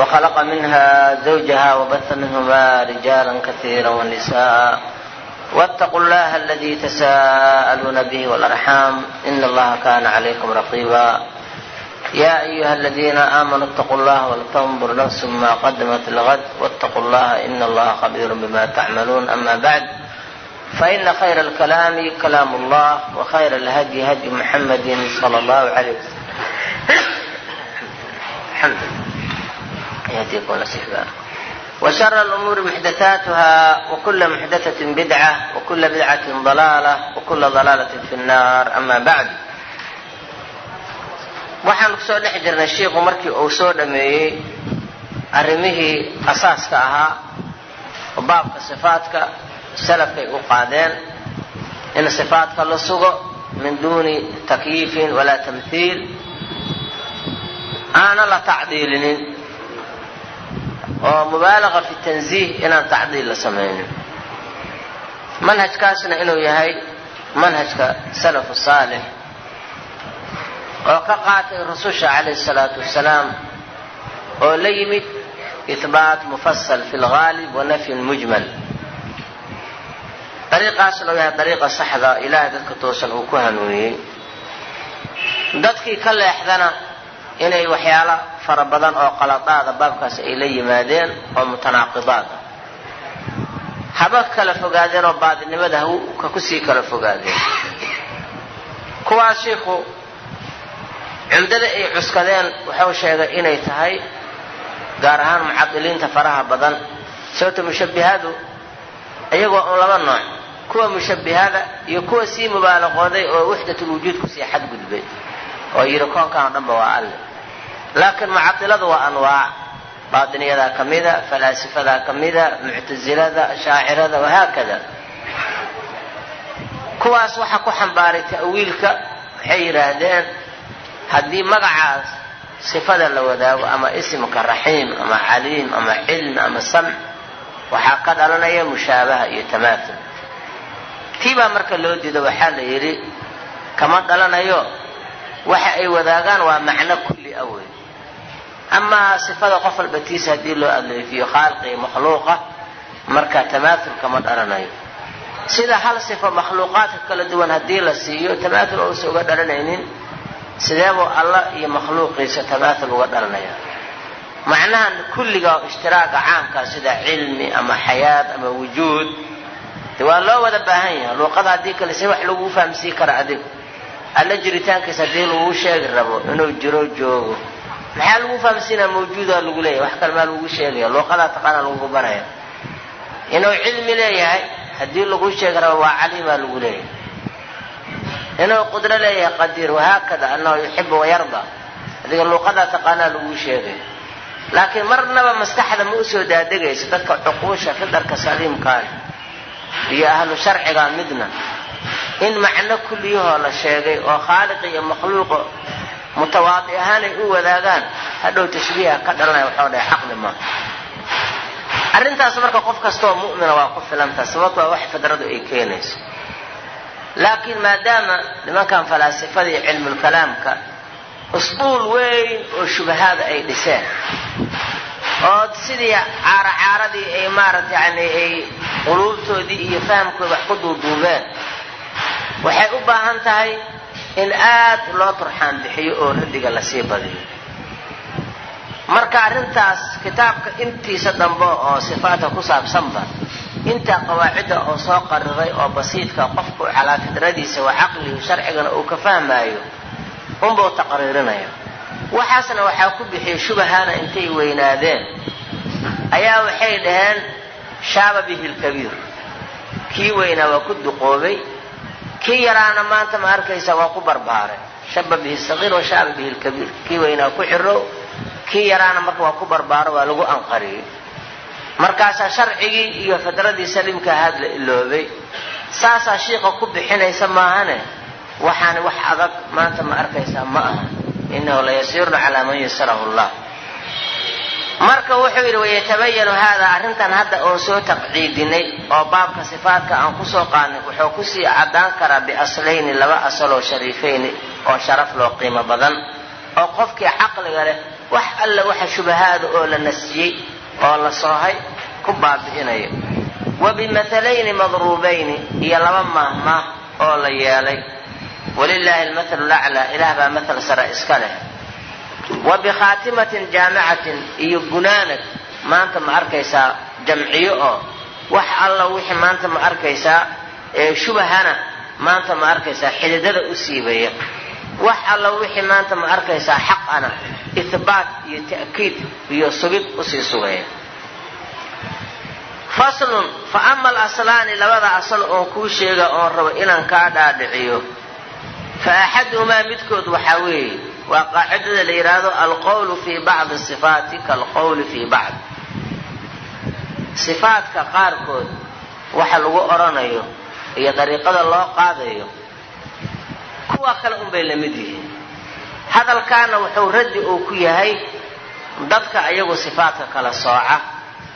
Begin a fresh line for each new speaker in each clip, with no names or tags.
وخلق منها زوجها وبث منهما رجالا كثيرا ونساء واتقوا الله الذي تساءلون به والارحام ان الله كان عليكم رقيبا يا ايها الذين امنوا اتقوا الله ولتنظر نفس ما قدمت الغد واتقوا الله ان الله خبير بما تعملون اما بعد فان خير الكلام كلام الله وخير الهدي هدي محمد صلى الله عليه وسلم الحمد لله يهديكم نصيحا وشر الأمور محدثاتها وكل محدثة بدعة وكل بدعة ضلالة وكل ضلالة في النار أما بعد waxaan kusoo dhex jirnay shiiku markii uu soo dhameeyey arrimihii asaaska ahaa oo baabka sifaadka salafkay u qaadeen in sifaadka la sugo min duuni takyiifin walaa tamhiil aana la tacdiilinin oo mubaalaqa fi tanziih inaan tacdiil la samaynin. Manhajkaasna inuu yahay manhajka salafu saalix oo ka qaatay rususha calayhi salaatu wasalaam oo la yimid ihbaat mufasal fi lgaalib wa nafyin mujmal. Dariiqaasna uu yahay dariiqa saxda ilaahay dadka toosan uu ku hanuuniyey. Dadkii ka leexdana inay waxyaalo fara badan oo qaladaada baabkaas ay la yimaadeen oo mutanaaqidaad ah haba kala fogaadeen oo baadinimada ka ku sii kala fogaadeen. Kuwaas shiiku cumdada ay cuskadeen wuxuu sheegay inay tahay gaar ahaan mucadiliinta faraha badan. Sababta mushabbihadu iyagoo un laba nooc kuwa mushabbihada iyo kuwa sii mubaalaqooday oo waxdatulwujuud ku sii xadgudbay. Oo yidhi koonkan oo dhanba waa alle laakiin mucadiladu waa anwaac. Baatiniyadaa ka mida falaasifadaa ka mida muctasilada shaacirada wahaakada kuwaas waxaa ku xambaaray ta'wiilka waxay yidhaahdeen haddii magacaas sifada la wadaago ama isimka raxiim ama caliim ama cilm ama samc waxaa ka dhalanaya mushaabaha iyo tamaatul tii baa marka loo diido waxaa la yidhi kama dhalanayo waxa ay wadaagaan waa macno kulli a wey amaa sifada qof walba tiisa haddii loo adleefiyo khaaliqa makhluuqa marka tamaatul kama dhalanayo sida hal sifo makhluuqaadka kala duwan haddii la siiyo tamaatul ousa uga dhalanaynin sideebuu allah iyo makhluuqiisa tamaatul uga dhalanaya macnahan kulliga oo ishtiraaga caamkaa sida cilmi ama xayaad ama wujuud de waa loo wada baahan yahay. Luuqada haddii kale se wax laguu fahamsiin kara adigu. Alla jiritaankiisa haddii laguu sheegi rabo inuu jiro joogo maxaa lagu fahamsiinaya mawjuudaa lagu leeyahay? wax kale maa lagu sheegaya luuqadaa taqaana lagu baraya inuu cilmi leeyahay haddii lagu sheegi rabo waa caliimaa lagu leeyahay. Inuu qudro leeyahay qadiir. Wahaakada annahu yuxibu wayarda adiga luuqadaa taqaanaa laguu sheegay. Laakiin marnaba maskaxda ma u soo daadegayso dadka cuquusha fidarka saliimkaan iyo ahlu sharciga midna. In macno kulliyahoo la sheegay oo khaaliq iyo makhluuqo mutawaadi ahaanay u wadaagaan. Hadhow tashbiiha ka dhalanaya waxoo dhahay caqli ma. Arrintaas marka qof kastaoo mu'mina waa ku filantaha sababto wax fidradu ay keenayso. Laakiin maadaama nimankan falaasifada iyo cilmulkalaamka usbuul weyn oo shubahaada ay dhiseen oo sidii caaracaaradii ay maarata yani ay quluubtoodii iyo fahamkooda wax ku duuduubeen waxay u baahan tahay in aad loo turxaan bixiyo oo radiga la sii badiyo. Marka arrintaas kitaabka intiisa dambe oo sifaadka ku saabsanba intaa qawaacidda oo soo qariray oo basiidka qofku calaa fidradiisa wa caqlihi sharcigana uu ka fahmaayo unbuu taqriirinaya waxaasna waxaa ku bixiyey shubahana intay weynaadeen. Ayaa waxay dhaheen shaaba bihi lkabiir kii weynaa waa ku duqoobay kii yaraana maanta ma arkaysa waa ku barbaaray shaba bihi sagiir wa shaaba bihi lkabiir kii weynaa ku xiro kii yaraana marka waa ku barbaaro waa lagu anqariyey markaasaa sharcigii iyo fadradii saliimka ahaad la iloobay saasaa shiiqa ku bixinaysa maahane? Waxaani wax adag maanta ma arkaysaa ma aha. Inahu layasiirun calaa man yasarahu llah marka wuxuu yidhi wayatabayanu haadaa arrintan hadda oon soo taqciidinay oo baabka sifaadka aan ku soo qaadnay wuxuu ku sii caddaan karaa biaslayni laba asaloo shariifayni oo sharaf loo qiimo badan oo qofkii caqliga leh wax alla waxa shubahaada oo la nasiyey oo la soohay ku baabi'inayo. Wa bimathalayni madruubayni iyo laba maahmaah oo la yeelay. Walilaahi almathalu laclaa ilaah baa mathal sare iska leh wa bikhaatimatin jaamicatin iyo gunaanad maanta ma arkaysaa jamciyo oo wax alla wixii maanta ma arkaysaa shubahana maanta ma arkaysaa xididada u siibaya. Wax alla wixii maanta ma arkaysaa xaqana ihbaat iyo ta'kiid iyo sugid u sii sugaya. Faslun fa ama alaslaani labada asal oon kuu sheega oon rabo inaan kaa dhaadhiciyo. Fa axaduhumaa midkood waxaa weeye waa qaacidada la yidhaahdo alqowlu fii bacdi sifaati kaalqowli fii bacd. Sifaadka qaarkood waxa lagu odhanayo iyo dariiqada loo qaadayo kuwa kale unbay la mid yihiin. Hadalkaana wuxuu raddi uu ku yahay dadka ayagu sifaadka kala sooca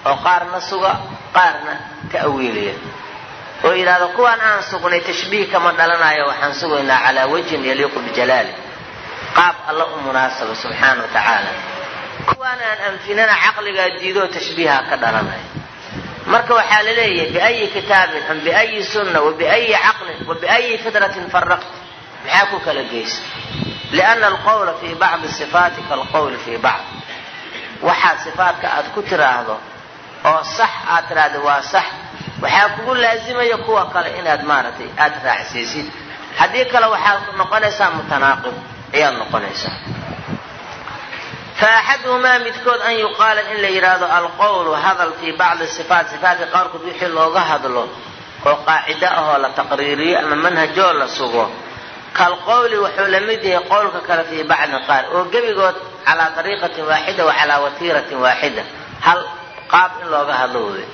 oo qaarna suga qaarna ta'wiiliya oo yidhahdo kuwaan aan sugnay tashbiih kama dhalanayo waxaan sugaynaa calaa wajhin yaliiqu bijalaali qaab alla u munaasaba subxaana wa tacaala. Kuwaan aan anfinana caqligaa diidoo tashbiiha ka dhalanaya marka waxaa la leeyahay biayi kitaabin am biayi sunna wa biayi caqlin wa biayi fidratin faraqt maxaa ku kala geysa? Lianna alqowla fii bacdi sifaati kaalqowli fii bacd. Waxaad sifaatka aad ku tiraahdo oo sax aad tiraahdo waa sax. Waxaa kugu laazimaya kuwa kale inaad maaragtay aada raacsiisid. Haddii kale waxaad noqonaysaa mutanaaqib ayaad noqonaysaa fa axaduhumaa midkood an yuqaala in la yidhaahdo alqowlu hadal bacdi sifaat sifaatka qaarkood wixii looga hadlo oo qaacido ahoo la taqriiriyo ama manhajoo la sugo. Kalqowli wuxuu la mid yahay qowlka kale fii bacdin qaar oo gebigood calaa ariiqatin waaxida wa watiiratin waaxida. Hal qaab in looga hadlo wey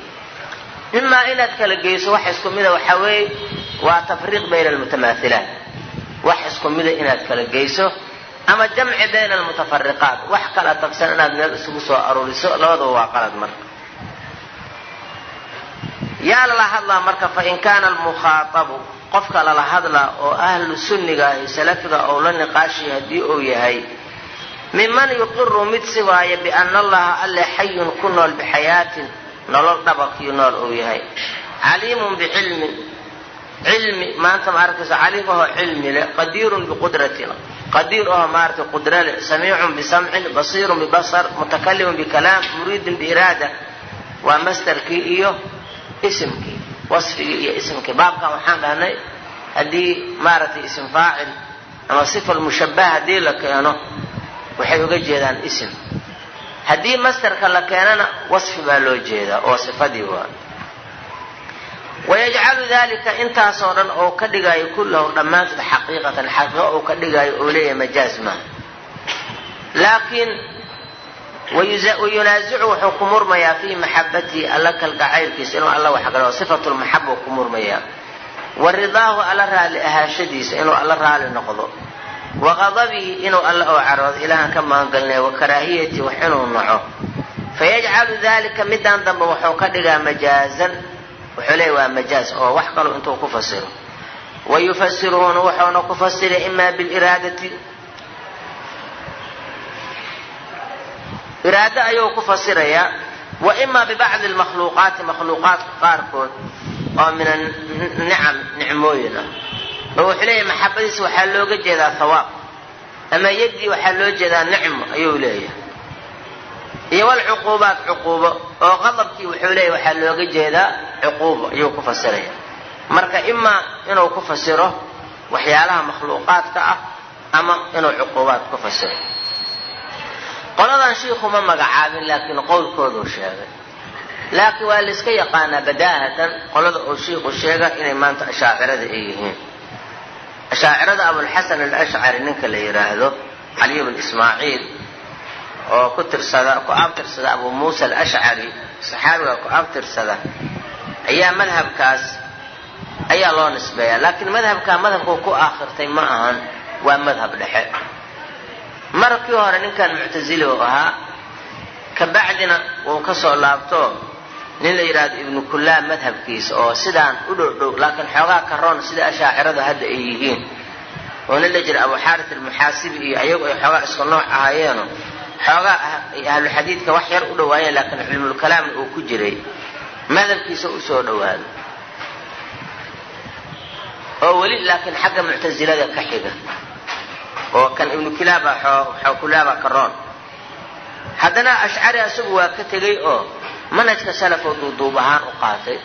imaa inaad kala geyso wax isku mida waxaa weeye waa tafriiq bayna almutamaahilaat wax isku mida inaad kala geyso ama jamci bayna almutafariqaat wax kala tagsan inaad meel isugu soo aruuriso labadaba waa qalad marka yaa lala hadlaa marka fain kaana almukhaatabu qofka lala hadlaa oo ahlu sunniga ahi salafiga ou la niqaashiya haddii uu yahay miman yuqiru mid siwaaya biana allaha alle xayun ku nool bixayaatin nolol dhabakii nool uu yahay. Caliimun bicilmin cilmi maanta ma arkaysa caliim ahoo cilmi leh qadiirun biqudratin qadiir ahoo maaragtay qudra leh samiicun bisamcin basiirun bibasar mutakalimun bikalaam muriidun biiraada. Waa masdarkii iyo isimkii wasfigii iyo isimkii. Baabkan waxaan dhahnay haddii maaragtay isim faacil ama sifa lmushabaha haddii la keeno waxay uga jeedaan isim. Haddii masdarka la keenana wasfi baa loo jeedaa oo sifadii waa wayajcalu dalika intaasoo dhan oo ka dhigaayo kullahu dhammaantood xaqiiqatan xaqiiqo uu ka dhigaayo oo leeyahay majaaz maaha laakiin wayunaasicu wuxuu ku murmayaa fii maxabatihi alla kalgacaylkiisa inuu alla waxgalo oo sifatu lmaxaba ku murmayaa wa ridaahu alla raali ahaashadiisa inuu alla raali noqdo wa qadabihi inuu alla oo caroodo ilaahan ka magangalnaya wa karaahiyati wax inuu naco fayajcalu dalika midaan dambe wuxuu ka dhigaa majaazan wuxuu leeya waa majaaz oo wax kalo intuu ku fasiro. Wa yufasiruuna wuxuuna ku fasiray imaa biliraadati. Iraado ayuu ku fasirayaa wa imaa bibacdi lmakhluuqaati makhluuqaadka qaarkood oo min anicam nicmooyin ah. Oo wuxuu leeyahay maxabadiisa waxaa looga jeedaa hawaab ama yaddii waxaa loo jeedaa nicmo ayuu leeyahay iyo walcuquubaat cuquubo oo qadabkii wuxuu leeyahy waxaa looga jeedaa cuquubo ayuu ku fasiraya. Marka imaa inuu ku fasiro waxyaalaha makhluuqaadka ah ama inuu cuquubaad ku fasiro. Qoladan shiikhu ma magacaabin laakiin qowlkooduu sheegay. Laakiin waa layska yaqaanaa badaahatan qolada uu shiikhu sheega inay maanta ashaacirada ay yihiin. Ashaacirada abulxasan alashcari ninka la yidhaahdo caliy bn ismaaciil oo ku tirsada ku abtirsada abu muusa alashcari saxaabiga ku abtirsada ayaa madhabkaas ayaa loo nisbeeyaa laakiin madhabkaa madhabkuu ku aakhirtay ma ahan waa madhab dhexe. Markii hore ninkan muctasili u ahaa kabacdina wuu ka soo laabto nin la yidhaahdo ibnu kullaab madhabkiisa oo sidaan u dhow dhow laakiin xoogaa karoon sida ashaacirada hadda ay yihiin oo nin la jira abu xaaris almuxaasibi iyo ayagu ay xoogaa isku nooc ahaayeeno xoogaa ay ahluxadiidka wax yar u dhowaayeen laakiin cilmulkalaamna uu ku jiray madhabkiisa u soo dhowaado oo weli laakiin xagga muctasilada ka xiga. Oo kan ibnu kilaaba kulaaba karoon haddana ashcari isagu waa ka tegey oo manhajka salafoo duuduub ahaan u qaatay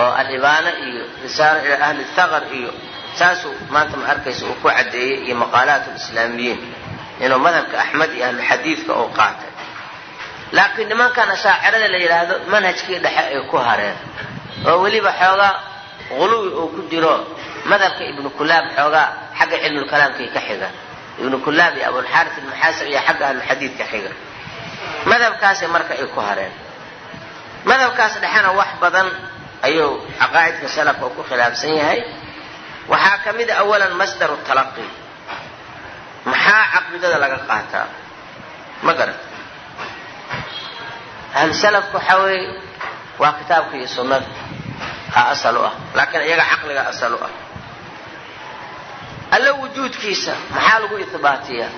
oo alibaana iyo risaalo ilaa ahli thaqar iyo saasuu maanta ma arkaysa uu ku caddeeyey iyo maqaalaat lislaamiyiin inuu madhabka axmed iyo ahluxadiidka uu qaatay. Laakiin nimankan ashaacirada la yidhaahdo manhajkii dhexe ay ku hareen. Oo weliba xoogaa quluwi uu ku jiro madhabka ibnu kulaab xoogaa xagga cilmulkalaamkay ka xiga ibnu kulaab iyo abulxaaris almuxaasib iyo xagga ahluxadiid ka xiga madhabkaasay marka ay ku hareen. Madhabkaas dhexena wax badan ayuu caqaa'idka salafka uu ku khilaafsan yahay. Waxaa ka mid a awalan masdaru talaqi maxaa caqiidada laga qaataa? Ma garat ahlu salafka waxaa weeye waa kitaabka iyo sunnada. A asal u ah laakiin iyaga caqliga asal u ah. Alla wujuudkiisa maxaa lagu ihbaatiyaa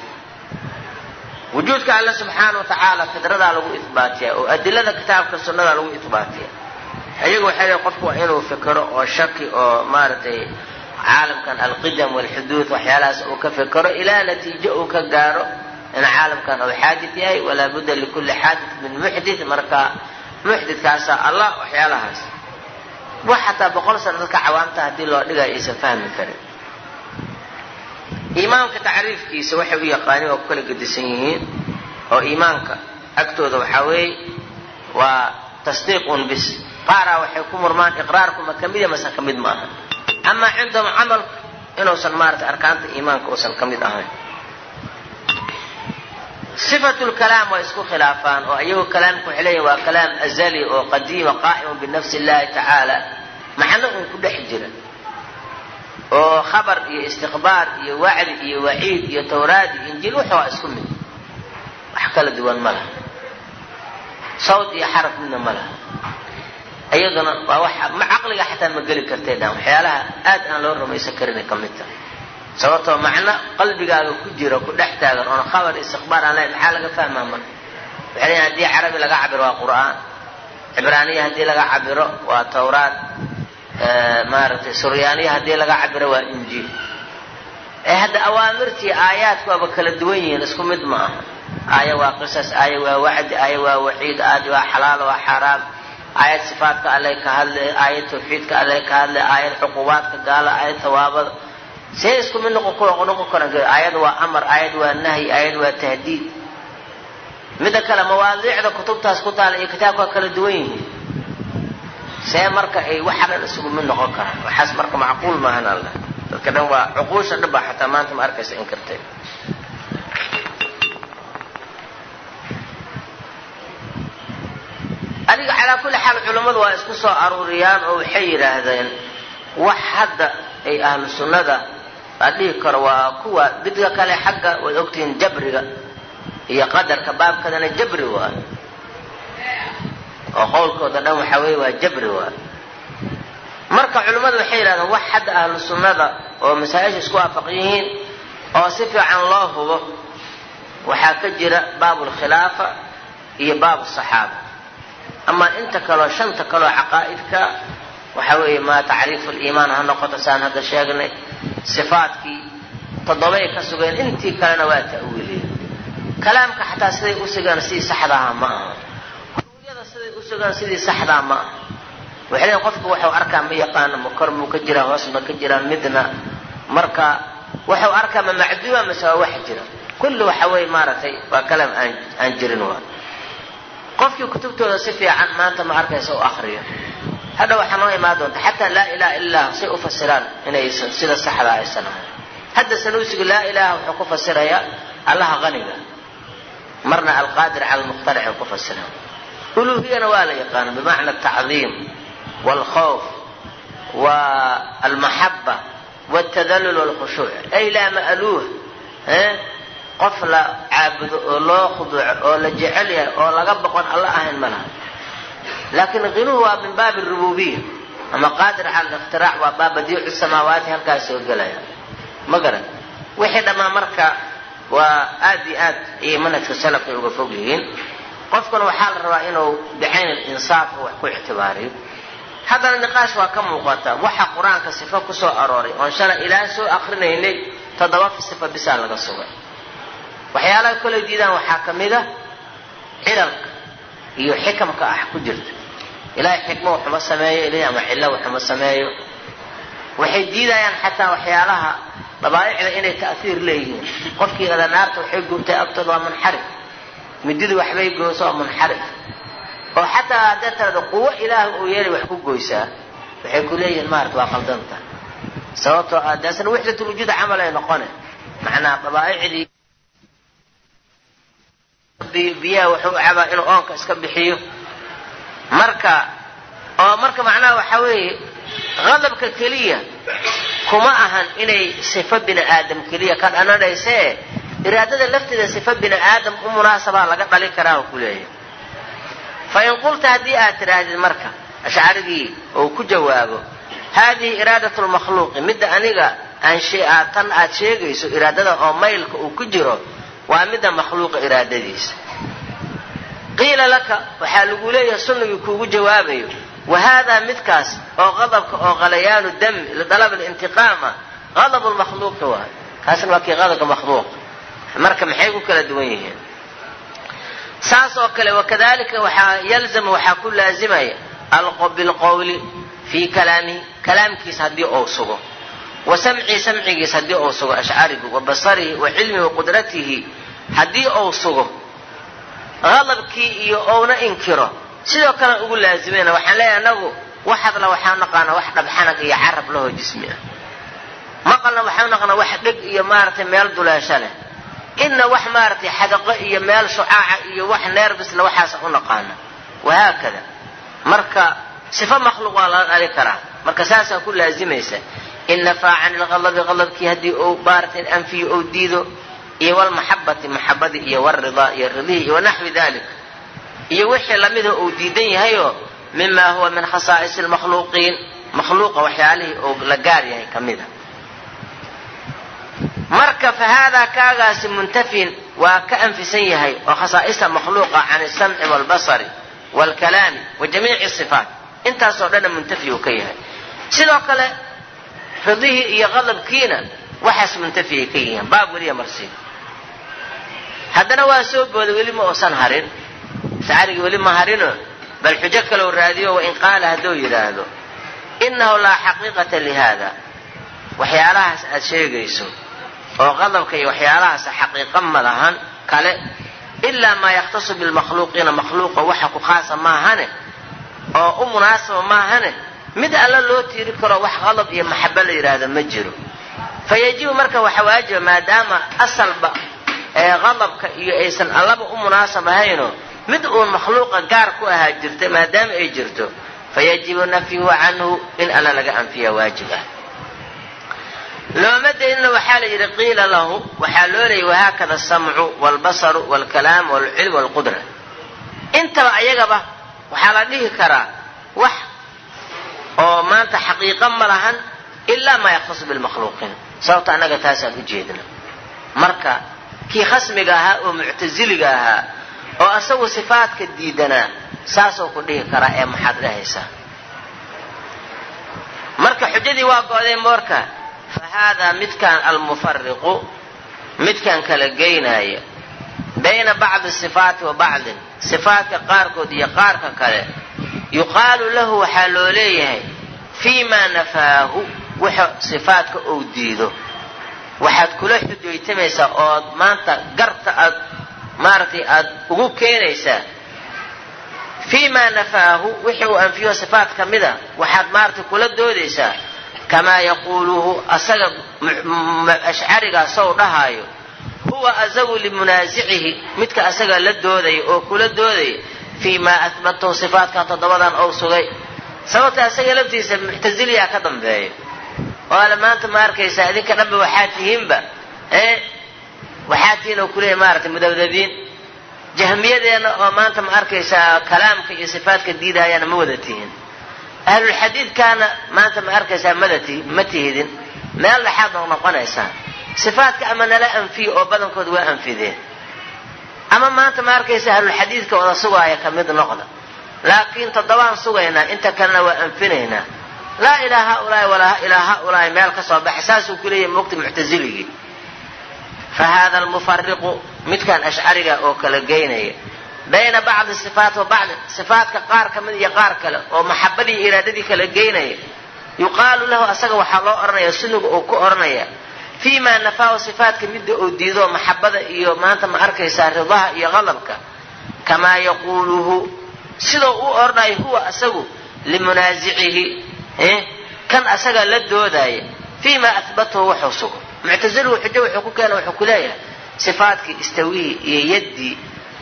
wujuudka alla subxaana wa tacaala fidradaa lagu ihbaatiyaa oo adilada kitaabka sunnadaa lagu ihbaatiya ayaga waxay leeyn qofku waa inuu fikiro oo shaki oo maaragtay caalamkan alqidam walxuduud waxyaalahaas uu ka fikiro ilaa natiijo uu ka gaaro in caalamkan uu xaadid yahay walaa budda likulli xaadid min muxdid marka muxdidkaasa allah waxyaalahaas wax xataa boqol sano dadka cawaamta haddii loo dhigayo aysan fahmi karin iimaanka tacriifkiisa waxay u yaqaaniin waa ku gedisan yihiin oo iimaanka agtooda waxaa weeye waa tasdiiqun bis. Qaaraa waxay ku murmaan iqraarkuma ka mid mase ka mid ma aha amaa cindahum camalka inuusan maarata arkaanta iimaanka uusan ka mid ahayn. Sifatlkalaam waa isku khilaafaan oo iyagu kalaamka waxay leeyihiin waa kalaam azali oo qadiima qaa'imun binafsi illahi tacaala macno uun ku dhex jira oo khabar iyo istiqbaar iyo wacdi iyo waciid iyo tawraad iyo injiil wuxu waa isku mid. Wax kala duwan ma laha. Sawd iyo xaraf midna ma laha iyaduna waa wax ma caqliga xataa ma geli kartay dhan waxyaalaha aad aan loo rumaysan karinay ka mid tahay. Sababtoo macno qalbigaaga ku jira ku dhex taagan oon khabar istiqbaar aan leyn maxaa laga fahmaa marka? Waxay leeyiin haddii carabi laga cabiro waa qur'aan. Cibraaniya haddii laga cabiro waa tawraad maaragtay suryaaniya haddii laga cabiro waa injiil. Ee hadda awaamirtii aayaadku waaba kala duwan yihiin isku mid ma aha. Aaya waa qisas aaya waa wacdi aaya waa waciid aadi waa xalaal waa xaaraam aayad sifaatka allay ka hadlay aayad tawxiidka allay ka hadlay aayad cuqubaadka gaala aayad tawaabada. See isku mid noqon karan aayad waa amar aayad waa nahyi aayad waa tahdiid. Midda kale mawaadiicda kutubtaas ku taala iyo kitaabka waa kala duwan yihiin. See marka ay waxa dhan isugu mid noqon karaan. Waxaas marka macquul maahan alla dadka dhan waa cuquusha dhan baa xataa maanta ma arkaysa in kartay adiga calaa kulli xaal culammadu waa isku soo aruuriyaan oo waxay yidhaahdeen wax hadda ay ahlu sunnada la dhihi karo waa kuwa bidga kale xagga way ogtihiin jabriga iyo qadarka baabkadana jabri waayo oo qowlkooda dhan waxaa weeye waa jabri waayo marka culimmadu waxay yidhahdeen wax hadda ahlu sunnada oo masaa-isha isku waafaq yihiin oo si fiican loo hubo waxaa ka jira baabu lkhilaafa iyo baabu saxaaba amaa inta kaleo shanta kaleo caqaa'idka waxa weeye maa tacriifu liimaan ha noqoto saan hadda sheegnay sifaadkii toddobay ka sugeen intii kalena waa ta'wiiliyeen kalaamka xataa siday u sugaan sidii saxdaha ma aha. Ru'yada siday u sugaan sidii saxdaa ma aha. Waxay leeyiin qofku waxuu arkaa ma yaqaano ma kor muu ka jiraa hoos ma ka jiraa midna marka waxuu arkaa ma macduuma mase waa wax jira. Kulli waxa weeye maaragtay waa kalaam aan aan jirin waa qofkii kutubtooda si fiican maanta ma arkaysa u akriyo hadha waxaa noo imaan doonta xataa laa ilaha illah say u fasiraan inaysan sida saxdaa aysan ahayn hadda sanuusigu laa ilaha wuxuu ku fasirayaa allaha qaniga marna alqaadir cala lmuqtaric ku fasiraan uluuhiyana waa la yaqaana bimacna atacdiim waalkhawf wa almaxaba waltadallul walkhushuuc ay laa ma'luuh qof la caabudo oo loo khuduuco oo la jecel yahay oo laga boqon alla ahayn ma laakiin qinuhu waa min baabi rububiya ama qaadir cala likhtiraac waa baab badiicu samaawaati halkaas soo gelaya. Ma garan wixii dhammaan marka waa aad iyo aad ayay manhajka salafkay uga fog yihiin. Qofkuna waxaa la rabaa inuu bicayn alinsaaf wax ku ictibaariyo. Haddana niqaash waa ka muuqata. Waxa qur'aanka sifo ku soo arooray oon shalay ilaa soo akrinaynay toddoba sifo bisaa laga sugay waxyaalaha kole diidaan waxaa ka mid a cilalka iyo xikamka ah ku jirta. Ilaahay xikmo waxuma sameeyo ilahay ama cillo waxuma sameeyo. Waxay diidayaan xataa waxyaalaha dabaa'icda inay ta'hiir leeyihiin. Qofkii ada naarta waxay gubtay agtooda waa munxarif. Mididu waxbay gooso waa munxarif. Oo xataa haddee tirado quwo ilaah uu yeelay wax ku goysaa waxay ku leeyihiin maarata waa qaldanta sababtoo ah deasna wixdatulwujuud camal ay noqone. Macnaa dabaa'icdii biyaha wuxuu cabaa inuu oonka iska bixiyo. Marka oo marka macnaha waxaa weeye qadabka keliya kuma ahan inay sifo bini aadam keliya ka dhananaysee iraadada lafteeda sifo bini aadam u munaasabaa laga dhali karaa oo ku leeyahay. Fa in qulta haddii aad tidhaahdid marka ashcarigii uu ku jawaabo haadihi iraadat lmakhluuqi midda aniga aan tan aad sheegayso iraadada oo maylka uu ku jiro waa midda makhluuqa iraadadiisa. Qiila laka waxaa lagu leeyahay sunnigii kuugu jawaabayo wa haadaa midkaas oo qadabka oo qalayaanu dami lidalab lintiqaama qadabu lmakhluuqi waay kaasna waa kii qadabka makhluuq. Marka maxay ku kala duwan yihiin? Saas oo kale wakadalika waxaa yalzamu waxaa ku laazimaya bilqowli fii kalaamihi kalaamkiisa haddii ou sugo. Wa samcihi samcigiisa haddii ou sugo ashcarigu wa basarihi wa cilmihi wa qudratihi haddii ou sugo qadabkii iyo ouna inkiro sidoo kale ugu laazimayna waxaan leeyahay anagu waxadla waxaa naqaana wax dhabxanag iyo carab lahoo jismi ah. Maqalna waxaa naqaana wax dheg iyo maaragtay meel duleesho leh. Inna wax maaragtay xadaqo iyo meel shucaaca iyo wax neerbisla waxaasa u wahaakada. Marka sifo makhluuq waa laga dhali karaa. Marka saasaa ku laazimaysa in nafaa cani qadabkii haddii uu maaragtay anfiyo ou diido iyo walmaxabati maxabadii iyo waridaa iyo ridihii iyo wanaxwi dalik iyo wixii lamida uu diidan yahayoo mima huwa min khasaa'is lmakhluuqiin. Makhluuqa waxyaalihii uu la gaar yahay ka mida. Marka fa haadaa kaagaasi muntafin waa ka anfisan yahay oo khasaa'ista makhluuqa can isamci waalbasari waalkalaami wa jamiici sifaat. Intaasoo dhanna muntafi uu ka yahay. Sidoo kale ridihii iyo qadabkiina waxaas muntafi ay ka yihiin baab weliya marsi haddana waa soo booda weli ma uusan harin. Sacarigii weli ma harino bal xujo kalou raadiyo wain qaala hadduu yidhaahdo innahu laa xaqiiqata lihaada. Waxyaalahaas aad sheegayso oo qadabka iyo waxyaalahaas xaqiiqa ma lahan kale ilaa maa yakhtasu bilmakhluuqiina makhluuqa waxa ku khaasa maahane oo u munaasaba maahane mid alla loo tiiri karo wax qadab iyo maxabo la yidhaahdo ma jiro. Fa yajibu marka waxa waajiba maadaama asalba ee qadabka iyo aysan allaba u munaasab ahayno mid uun makhluuqa gaar ku ahaa jirta maadaama ay jirto fayajibu nafyuhu canhu in alla laga anfiya waajib ah. Looma daynina waxaa la yidhi qiila lahu waxaa loo leeyay wahaakada asamcu waalbasaru waalkalaam waalcilm waalqudra. Intaba ayagaba waxaa la dhihi karaa wax oo maanta xaqiiqa ma lahan ilaa maa yakhtasu bilmakhluuqiin sababta annaga taasaan u jeedna marka kii khasmiga ahaa oo muctasiliga ahaa oo asagu sifaadka diidanaa saasoo ku dhihi karaa ee maxaad dhahaysaa. Marka xujadii waa go'day moorka fa haadaa midkaan almufariqu midkaan kala geynaya bayna bacdi sifaati wa bacdin sifaatka qaarkood iyo qaarka kale yuqaalu lahu waxaa loo leeyahay fii maa nafaahu wuxu sifaadka uu diido waxaad kula xujaytamaysaa ood maanta garta aad maaragtay aad ugu keenaysaa. Fii maa nafaahu wixii uu anfiyo sifaat ka mida waxaad maaragtay kula doodaysaa. Kamaa yaquuluhu asaga ashcarigaa sow dhahaayo huwa asagu limunaasicihi midka asaga la doodaya oo kula doodaya fii maa ahbatahu sifaatkan toddobadan ou sugay. Sababta isaga laftiisa muctaziliyaa ka dambeeya oo ale maanta ma arkaysaa idinka dhanba waxaa tihiinba ee waxaa tihiin oo kuleeyahy maaragtay mudabdabiin jahmiyadeena oo maanta ma arkaysaa kalaamka iyo sifaatka diidaayana ma wada tihin ahlulxadiidkaana maanta ma arkaysaa madati ma tihidin. Meel dhexaad noo noqonaysaa. Sifaatka ama nala anfiye oo badankooda waa anfideen ama maanta ma arkaysa ahlulxadiidka wada sugaaya ka mid noqda. Laakiin toddobaan sugaynaa inta kalena waa anfinaynaa laa ilaa haulaai walaa ilaa haulaai meel ka soo baxa saasuu ku leeyahy mugti muctaziligii fa hada almufariqu midkan ashcariga oo kala geynaya. Bayna bacdi sifaat wa bacdi sifaatka qaar ka mid iyo qaar kale oo maxabadii iraadadii kala geynaya. Yuqaalu lahu asaga waxaa loo odhanaya sunniga uu ku odhanaya fii ma nafaahu sifaatka midda uu diido maxabada iyo maanta ma arkaysaa ridaha iyo qadabka kamaa yaquuluhu sidoo u odhanayo huwa asagu limunaasicihi kan asaga la doodaya fii ma ahbatahu wuxuu sugo. Muctaziligu xujo wuxuu ku keena wuxuu ku leeyahay istawihii iyo yaddii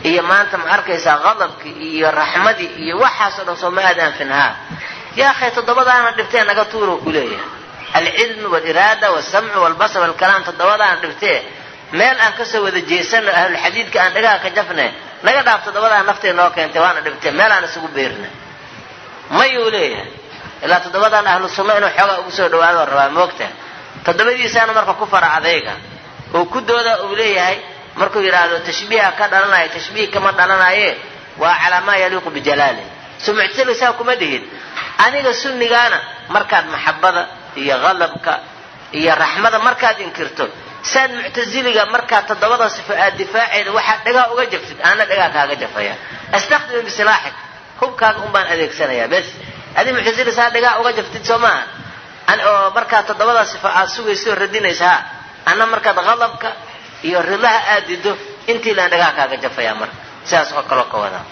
iyo maanta ma arkaysaa qadabkii iyo raxmadii iyo waxaasoo dhan soo ma aadaan finhaa yaa khay toddobadaana dhibtee naga tuuro ku leeyahay. Alcilmi waaliraada walsamcu walbasar walkalaam toddobadaana dhibtee meel aan ka soo wada jeesano ahlulxadiidka aan dhagaha ka jafne naga dhaaf toddobadaa naftay noo keentay waana dhibtee meel aan isugu beerna. Mayuu leeyahay ilaa toddobadan ahlu sunno inuu xoogaa ugu soo dhawaadoo rabaa moogta toddobadiisaana marka ku fara adayga oo ku dooda uu leeyahay markuu yidhaahdo tashbiiha ka dhalanayo tashbiih kama dhalanaye waa calaa maa yaliiqu bijalaali so muctasili saa kuma dhihid aniga sunnigaana markaad maxabada iyo qadabka iyo raxmada markaad inkirto saad muctasiliga markaad toddobada sifo aad difaacayda waxaad dhagaa uga jaftid aana dhagaa kaaga jafaya. Astakdimu bisilaaxik hubkaaga un baan adeegsanayaa bes adi muctasili saa dhagaa uga jaftid soo maaha oo markaad toddobada sifo aad sugayso radinaysa ha markaad qadabka iyo ridaha aad dido intii laan dhagaa kaaga jafaya marka. Sidaas oo kaloo ka wadaa.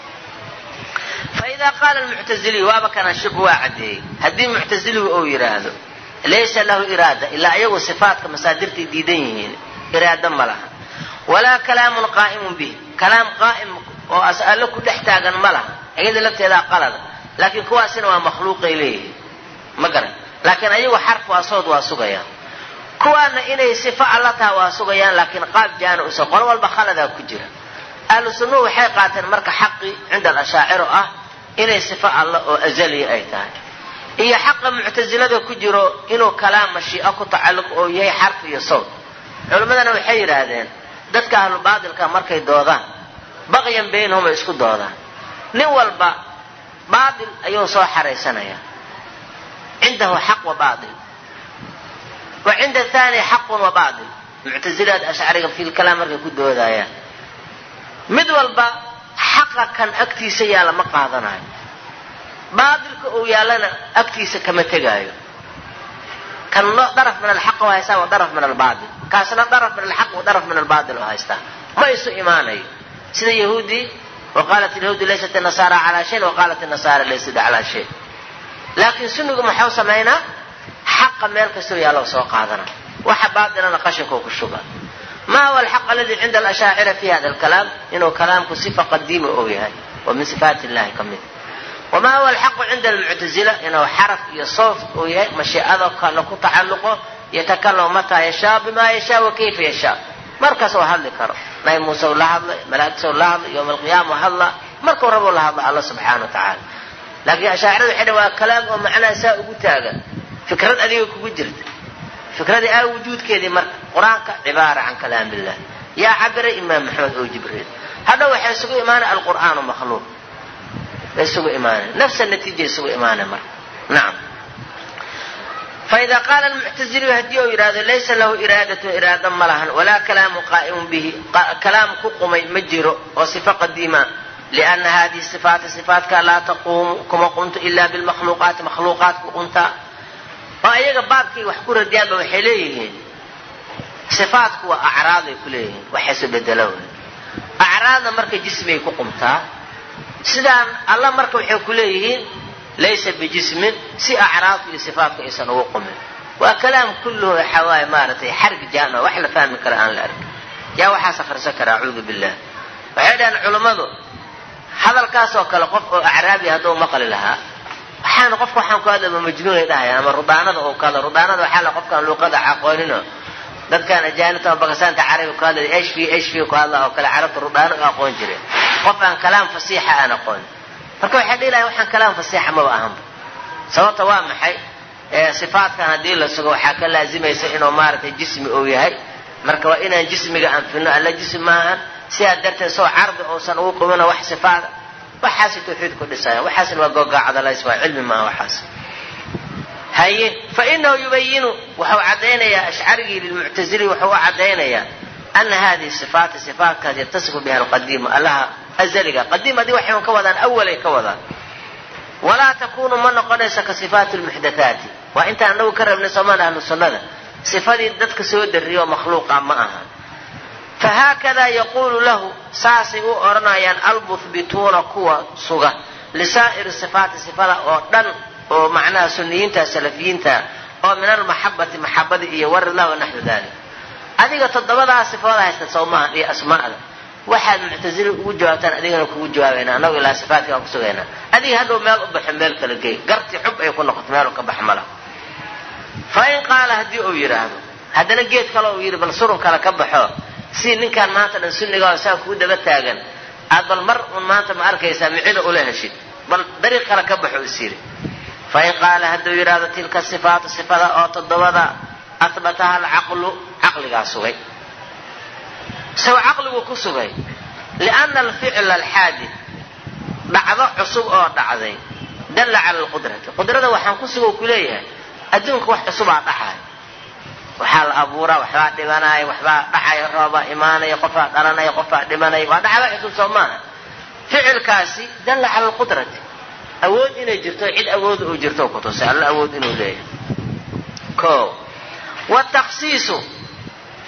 Fa idaa qaala muctaziliyu waaba kana shiku waa caddeeyey haddii muctaziligu uu yidhaahdo laysa lahu iraada ilaa ayagu sifaatka masaadirtay diidan yihiin iraado ma laha. Walaa kalaamun qaa'imun bih kalaam qaa'im oo as'alo ku dhex taagan ma laha. Iyada lafteedaa qalada laakiin kuwaasina waa makhluuqay leeyihiin. Ma garan. Laakiin ayagu xarf waa sood waa sugayaan. Kuwaana inay sifo alla taha waa sugayaan laakiin qaab jaana uso qolo walba khaladaa ku jira. Ahlu waxay qaateen marka xaqii cinda alashaaciro ah inay sifo alla oo azaliya ay tahay. Iyo xaqa muctasilada ku jiro inuu kalaam mashii'a ku tacalluq oo yahay xarf iyo sawd. Culimmadana waxay yidhaahdeen dadka ahlu baatilka markay doodaan baqyan baynahum ay isku doodaan. Nin walba baatil ayuu soo xaraysanaya. Cindahu xaq wa baatil wa cinda athani xaqun wa baatil muctasilaad ashcariga fi lkalaam markay ku doodayaan. Mid walba xaqa kan agtiisa yaalla ma qaadanayo baatilka uu yaallana agtiisa kama tegaayo. Kan daraf min alxaq oo haystaa waa daraf min albaatil kaasna daraf min alxaq wa daraf min albaatil oo haystaa. Ma isu imaanayo. Sida yahuudii wa qaalat ilyahuudu laysat inasaara calaa shayin wa qaalat inasaara laysat calaa shay laakiin sunnigu maxuu samaynaa xaqa meel kastoo yaalla soo qaadana waxa baatilana qashinkuu ku shuba ma huwa alxaq aladi cinda alashaacira fi hada alkalaam inuu kalaamku sifa qadiima ou yahay oo min sifaati illahi ka mid wama huwa alxaqu cinda almuctazila inuu xaraf iyo soof uu yahay mashiicado kale ku tacalluqo yatakalamu mataa yashaa bima yashaa wa kayfa yashaa markaas hadli karo. Nabi muuse u la hadlay malaa'igtiisa u la hadlay yowma alqiyaama hadla markuu rabo la hadla alla subxaana wa tacaala laakiin ashaaciradu waxay dhan waa kalaam oo macnaha saa ugu taagan fikrad adiga kugu jirta. Fikradii aa wujuudkeedii marka qur'aanka cibaara can kalaam yaa cabiray imaam maxamed oo jibriil hadha waxay isugu imaanay alqur'aanu makhluuq bay isugu imaanay nafsa natiija isugu imaanay marka. Nacam faida qaala almuctaziliyu haddii uu yidhahdo laysa lahu iraadatun iraada ma lahan walaa kalaamu qaa'imun bihi kalaam ku qumay ma jiro oo sifo qadiima liana hadihi sifaata sifaatka laa taquumu kuma qunto ila bilmakhluuqaati makhluuqaadku quntaa oo ayaga baabkay wax ku radiyaanba waxay leeyihiin sifaatku waa acraaday ku leeyihiin waxaysu bedelo acraadna marka jismigay ku qumtaa sidaan alla marka waxay ku leeyihiin laysa bijismin si acraadku iyo sifaatku aysan ugu qumin waa kalaam kulluhu waxa waaye maaragtay xarg jaama wax la fahmi kara aan la arkin yaa waxaas akhrisan kara acuudu billah waxay dhahaan culammadu hadalkaasoo kale qof oo acraabi hadduu maqli lahaa waxaana qofka waxaan ku hadlama majnuunay dhahayaan ama rudaanada oo kale rudaanada waxaa la qofkaan luuqada aqoonino dadkan ajaanibta ama bakasaanta carabi ku hadlay hv hv ku hadla oo kale carabta rudaano u aqoon jireen qof aan kalaam fasiixa aan aqoon marka waxay dhihi lahay waxaan kalaam fasiixa maba ahanba sababta waa maxay? Sifaatkan haddii la sugo waxaa ka laazimaysa inuu maaragtay jismi uu yahay. Marka waa inaan jismiga anfino alla jism maahan sidaa darteed soo cardi uusan ugu qumina wax sifaada waxaasay tawxiid ku dhisaya. Waxaasna waa gogaacdalays waa cilmi maaha waxaas haye fa inahu yubayinu waxau caddaynayaa ashcarigii lilmuctazili wuxuu u caddaynayaa ana hadihi sifaati sifaatkaas yatasifu biha alqadiimu allaha azaliga. Qadiim haddii waxay ka wadaan awalay ka wadaan. Walaa takunu ma noqonayso ka sifaati lmuxdathaati waa intaan anagu ka rabnay soomaan ahlu sunnada. Sifadii dadka soo darriyo makhluuqa ma aha. Fahaakadaa yaquulu lahu saasay u odhanayaan almuhbituuna kuwa suga. Lisaa'iri sifaati sifada oo dhan oo macnaha suniyiinta salafiyiinta oo min almaxabati maxabada iyo warida wanaxwu dalik adiga toddobadaa sifooda haysta sawmaha iyo asmaa'da waxaad muctasili ugu jawaabtaan adigana kugu jawaabayna annagu ilaa sifaatka aan kusugaynaa adiga hadhow meel u baxo meel kala gey. Gartii xub ay ku noqoto meel ka bax mala. Qaala haddii uu yidhaahdo haddana geed kale uu yidhi bal surun kale ka baxo. Si ninkaan maanta dhan sunniga saa kuu daba taagan aad bal mar un maanta ma arkaysaa micida ula heshid. Bal dariiq kale ka baxo is yidhi. Fa qaala hadduu yidhaahdo tilka sifaatu sifada oo toddobada ahbataha alcaqlu caqligaa sugay isagoo caqligu ku sugay. Lianna alficla alxaadid dhacdo cusub oo dhacday. Dalla cala alqudrati. Qudrada waxaan ku suga ku leeyahay. Adduunka wax cusubaa dhacay. Waxaa la abuuraa waxbaa dhibanaya waxbaa dhacaya roobaa imaanaya qofaa dhalanaya qofaa dhimanaya waa dhacdo cusub soo maaha ficilkaasi dalla cala alqudrati. Awood inay jirto cid awood uu jirto ku alla awood inuu leeyahay. O watakhsiisu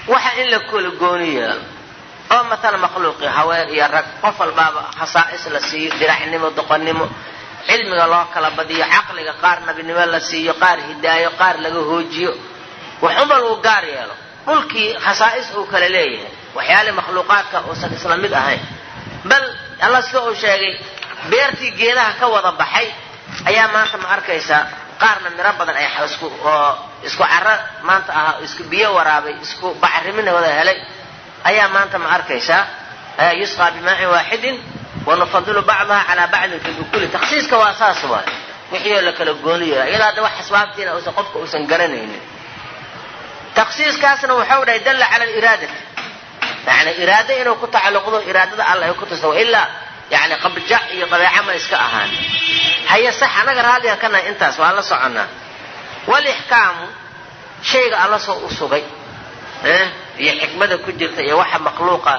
waxa in la kala gooni yeelo oo matala makhluuqii haween iyo rag qof walbaaba khasaa'is la siiyo diracnimo doqonnimo cilmiga loo kala badiyo caqliga qaar nabinimo la siiyo qaar hidaayo qaar laga hoojiyo waxunba lagu gaar yeelo dhulkii khasaa'is uu kala leeyahay waxyaalii makhluuqaadka uusan isla mid ahayn. Bal alla sida uu sheegay beertii geedaha ka wada baxay ayaa maanta ma arkaysaa qaarna miro badan ay isku oo isku caro maanta ahaa isku biyo waraabay isku bacrimina wada helay ayaa maanta ma arkaysaa yusqaa bimaa'in waaxidin wanufadilu bacdaha calaa bacdin fi dukuli. Takhsiiska waa saas waay. Wixii oo la kala gooni yeela iyadoo hadda wax asbaabtiina uusan qofka uusan garanaynin. Takhsiiskaasna wuxuu dhahay dalla cala aliraadati yani iraado inuu ku tacalluqdo iraadada alla ay ku tusta wailaa yani qabja iyo dabeeca ma iska ahaan. Haye sax anaga raalligan ka nahay intaas waa la soconnaa. Walixkaamu shayga alla soo u sugay iyo xikmada ku jirta iyo waxa makhluuqa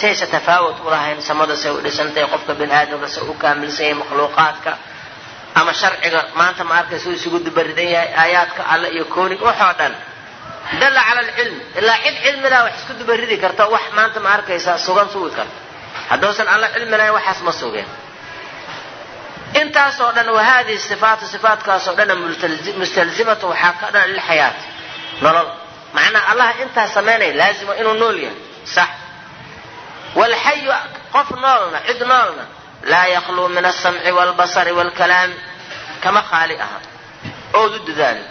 saysa tafaawut ulahayn samada say u dhisantahay qofka bini aadamka say u kaamilsan yahay makhluuqaadka ama sharciga maanta ma arkaysa u isugu dubaridan yahay aayaadka alle iyo koonig waxoo dhan dalla cala alcilmi ilaa cid cilmilah wax isku dubaridi karta wax maanta ma arkaysaa sugan sugi karta. Hadduusan alla cilmi lahayn waxaas ma sugeen. Intaasoo dhan wa haadihi sifaatu sifaatkaasoo dhana mustalzimatu waxaa ka dhan lilxayaati nolol macnaha allaha intaas samaynaya laazima inuu nool yahay. Sax. Walxayu qof noolna cid noolna laa yakluu min alsamci waalbasari waalkalaami kama khaali aha. Oo dudu dalik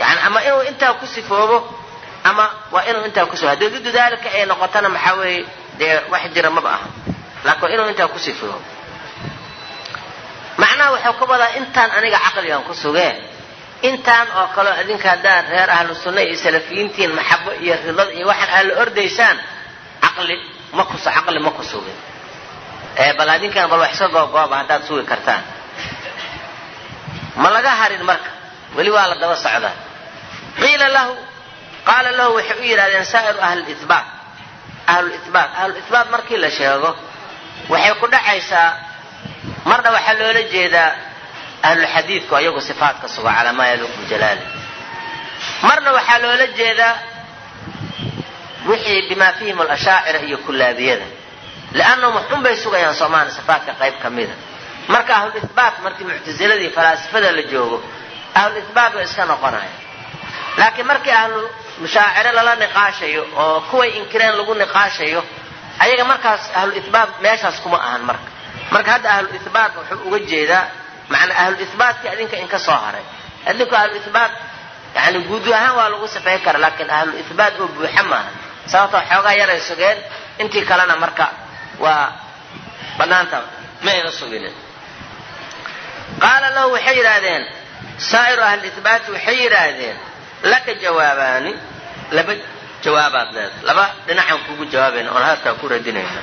yani ama inuu intaa ku sifoobo ama waa inuu intaa ku haddii dudu daalika ay noqotana maxaa weeye dee wax jira maba aha. Laakin inuu intaa ku sifoobo. Macnaha waxuu ka wadaa intaan aniga caqligan ku sugeen intaan oo kaleo idinka haddaad reer ahlu sunna iyo salafiyiintiin maxabo iyo ridada iyo waxaan aad la ordaysaan caqli ma kus caqli ma ku sugin. Bal adinkan bal wax iska googooba haddaad sugi kartaan. Ma laga harin marka weli waa la daba socdaa qiila lahu qaala lahu waxay u yidhahdeen saa'iru ahlilihbaat ahlulihbaat ahlulihbaat markii la sheego waxay ku dhacaysaa marna waxaa loola jeedaa ahlulxadiidku ayagu sifaatka suga calaa maa yaluuqu marna waxaa loola jeedaa wixii bimaa fihim alashaacira iyo kullaabiyada. Liannahum waxun bay sugayaan soomaali sifaatka qayb ka mida marka ahlulihbaat markii muctasiladii falaasifada la joogo ahlulihbaat way iska noqonaya. Laakiin markii ahlu mushaacire lala niqaashayo oo kuway inkireen lagu niqaashayo ayaga markaas ahlulihbaat meeshaas kuma ahan marka. Marka hadda ahlu ihbaat wuxuu uga jeedaa macnaa ahlu ihbaatkii adinka in ka soo haray. Adinku ahlu ihbaat yani guud ahaan waa lagu sifay kara laakiin ahlu ihbaat oo buuxa maaha. Sababtoo xoogaa yaray sugeen intii kalena marka waa banaanta ma suginin. Qaala lahu waxay yidhaahdeen saa'iru ahli ihbaati waxay yidhaahdeen laka jawaabaani laba jawaabaad leeda laba dhinacaan kugu jawaabayna oon hadkaa ku radinayna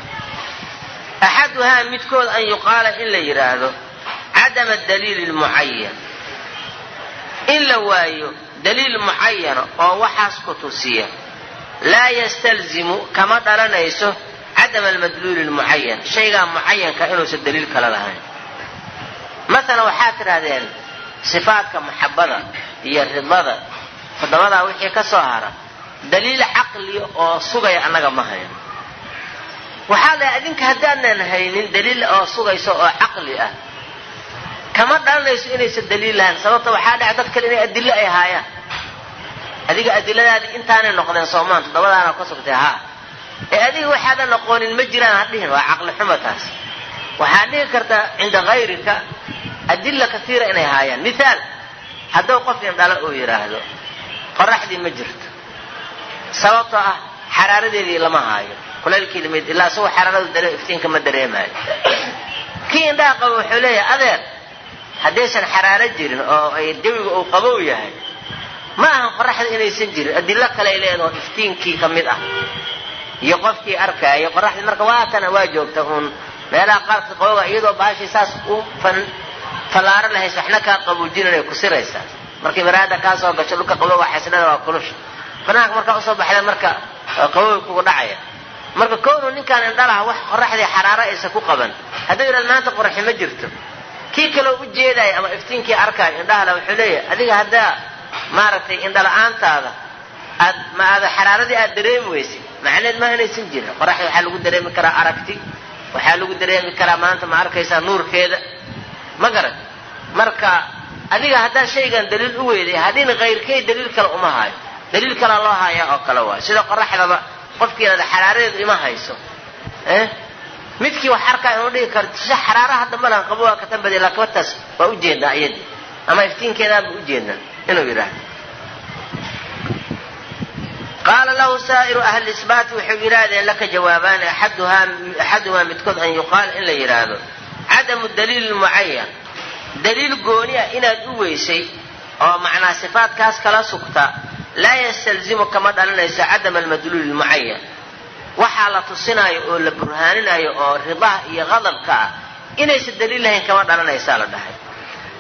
axaduhaa midkood an yuqaala in la yidhaahdo cadama daliili lmucayan in la waayo daliil mucayana oo waxaas ku tusiya laa yastalzimu kama dhalanayso cadama almadluuli lmucayan shaygaa mucayanka inuusan daliil kale lahayn maalan waxaad tidhahdeen sifaadka maxabada iyo ridada toddobadaa wixii ka soo hara daliil caqliya oo sugaya annaga ma hayno waxaa la adinka haddaanan haynin daliil oo sugayso oo caqli ah kama dhalanayso inaysan daliil lahayn sababta waxaa dhaca dad kale inay adilo ay haayaan adiga adiladaadii intaanay noqdeen soomaan toddobadaana ka sugtay haa. Ee adiga waxaadan noqonin ma jiraan ha dhihin waa caqli xumo taas waxaad dhihi kartaa cinda hayrika adila kaiira inay haayaan miaal hadduu qof indhala uu yidhaahdo qoraxdii ma jirto. Sababtoo ah xaraaradeedii lama haayo. Kulaylkii la mid ilaa isagoo xaraaradu iftiinka ma dareemaayo. Kii indhaha qabo wuxuu leeyahay adeer haddaysan xaraaro jirin oo ay jawiga uu qabow yahay ma ahan qoraxda inaysan jirin. Adilo kaley leedaho iftiinkii ka mid ah. Iyo qofkii arkaayo qoraxdii marka waatana waa joogta uun. Meelaha qaarka qabowga iyadoo baashii saas u fallaaro lahays waxna kaa qabuujinanay ku siraysaa markii maraada kaa soo gasho dhulka qabowga xasilada waa kulusha. Banaanka markaa u soo baxda marka qabowga kugu dhacaya. Marka kownu ninkaan indhalaha wax qoraxdii xaraaro aysan ku qaban. Hadduu yidhahd maanta qoraxi ma jirto kii kaloo u jeedaya ama iftiinkii arkaayo indhahala wuxuu leeyahay adiga haddaa maaragtay indhala-aantaada aad ma aada xaraaradii aad dareemi weysid macneed ma inaysan jirin. Qoraxda waxaa lagu dareemi karaa aragti waxaa lagu dareemi karaa maanta ma arkaysaa nuurkeeda. Ma garan marka adiga haddaa shaygan daliil u weyday hadhin kayrkay daliil kale uma haayo daliil kalea loo haayaa oo kale waay sida qoraxdaba qofkiinada xaraaradeedu ima hayso midkii wax arkaa dhihi karo si xaraara hadda malan qabo waa ka tambadi lakabataas waa u jeednaa iyadii ama iftiinkeedaanba u jeednaa inuu yidhaahdo. Qaala lahu saa'iru ahli isbaati waxay yidhaahdeen laka jawaabaani axaduhaa midkood an yuqaala in la yidhaahdo cadamu daliil mucayan daliil gooni ah inaad u weysay oo macnaa sifaadkaas kala sugta laa yastalzimu kama dhalanayso cadama almadluul mucayan waxaa la tusinaayo oo la burhaaninayo oo ridaha iyo qadabka ah inaysan daliil lahayn kama dhalanaysaa la dhahay.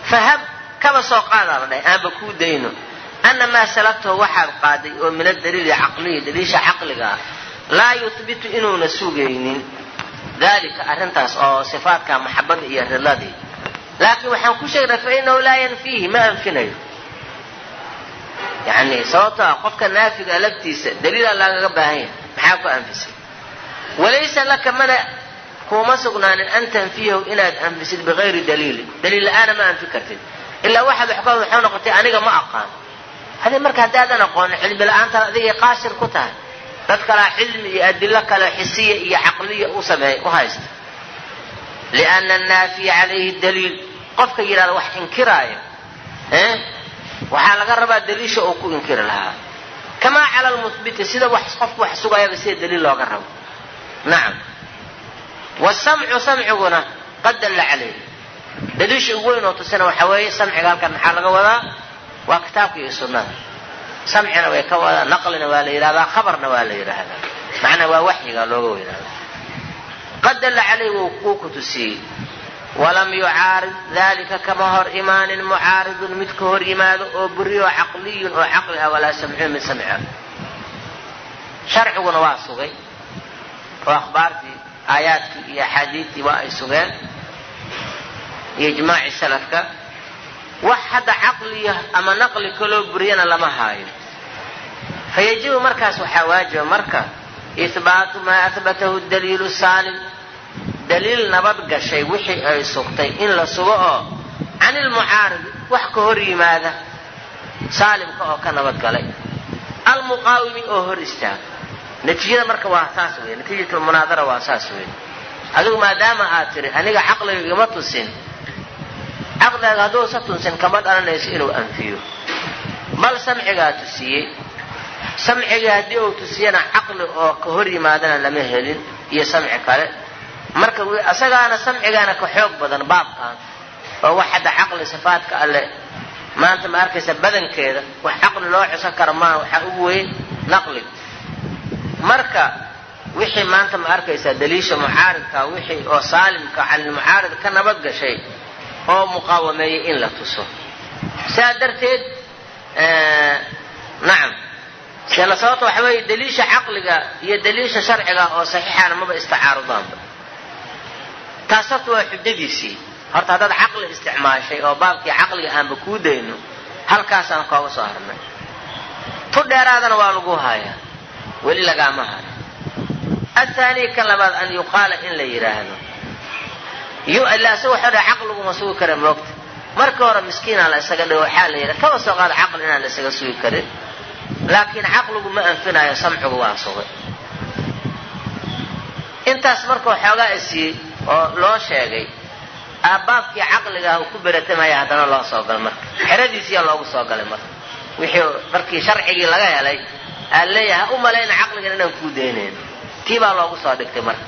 Fahab kaba soo qaadaa la dhahay. Aanba kuu dayno. Ana maa salagtahu waxaad qaaday oo min adaliili caqliyi daliisha caqliga ah laa yuhbitu inuuna sugaynin. Dalika arrintaas oo sifaadka maxabada iyo ridadii laakiin waxaan ku sheegnay fa inahu laa yanfiihi ma anfinayo. Yani sababto ah qofka naafiga laftiisa daliila lagaga baahan yahay maxaa ku anfisay walaysa laka mana kuuma sugnaanin an tanfiyahu inaad anfisid bigayri daliili daliil la'aana ma anfi kartid. ilaa waxaad waxkood waxay noqotay aniga ma aqaan. adi marka haddaadan aqoonin cilmi la'aantaad adigay qaasir ku tahay dad kalaa cilmi iyo adilo kale xisiya iyo caqliya u sameey u haysta. liana annaafiya calayhi daliil. qofka yidhahda wax inkiraayo waxaa laga rabaa daliisha uu ku inkiri lahaa kamaa cala lmuhbiti sida qofku wax sugayaba sida daliil looga rabo. Nacam wasamcu samciguna qad dalla calayh daliisha ugu weyn oo tusina waxaa weeye samciga halkan maxaa laga wadaa? Waa kitaabka iyo sunnada. Samcina way ka wadaa naqlina waa la yidhahdaa khabarna waa la yidhaahdaa. Macnaa waa waxyiga looga yidhahdaa qad dalla calayh wuu ku tusiyey walam yucaarid dalika kama hor imaanin mucaaridun mid ka hor yimaado oo buriyo caqliyun oo caqli ah walaa samciyun mid samci ah sharciguna waa sugay oo akhbaartii aayaadkii iyo axaadiidtii waa ay sugeen iyo ijmaaci salafka wax hadda caqliya ama naqli kaloo buriyana lama haayo fayajibu markaas waxaa waajiba marka ihbaatu maa ahbatahu daliilu saalim daliil nabad gashay wixii ay sugtay in la sugo oo can ilmucaaridi wax ka hor yimaada saalimka oo ka nabad galay. Almuqaawimi oo hor istaaga natiijada marka waa saas wey natiijatulmunaadara waa saas wey adigu maadaama aad tiri aniga caqliga igama tusin. Caqligaaga hadduusa tusin kama dhalanayso inuu anfiyo. Bal samcigaa tusiyey. Samcigii haddii uu tusiyana caqli oo ka hor yimaadana lama helin iyo samci kale marka asagaana samcigaana ka xoog badan baabkan oo wax hadda caqli sifaadka alle maanta ma arkaysa badankeeda wax caqli loo xusan kara maa waxaa ugu weyn naqlig marka wixii maanta ma arkaysaa daliisha mucaaridka wixii oo saalimka canilmucaarid ka nabad gashay oo muqaawameeyay in la tuso. Saa darteed nacam. Sela sababta waxa weeye daliisha caqliga iyo daliisha sharciga oo saxiixana maba istacaarudaanba taas horta waa xujadiisii horta haddaad caqli isticmaashay oo baabkii caqliga aanba kuu dayno halkaasaan kooga soo harnay. Tu dheeraadana waa lagu hayaa. Weli lagaama hayo athaaniy kan labaad an yuqaala in la yidhaahdo waxa dha caqliguma sugi kara moogta marka hore miskiinaa la isaga dhigo waxaa la yidha kaba soo qaada caqli inaan la isaga sugi karin. Laakiin caqligu ma anfinayo samcigu waa sugay intaas marka waxoogaa isiiyey oo loo sheegay aabbaabkii caqligaah uu ku beratamaya haddana loo soo galay marka. Xeradiisiyaa loogu soo galay marka. Wixii markii sharcigii laga helay aa leeyahay ha u malayna caqligan inaan kuu daynayn tii baa loogu soo dhigtay marka.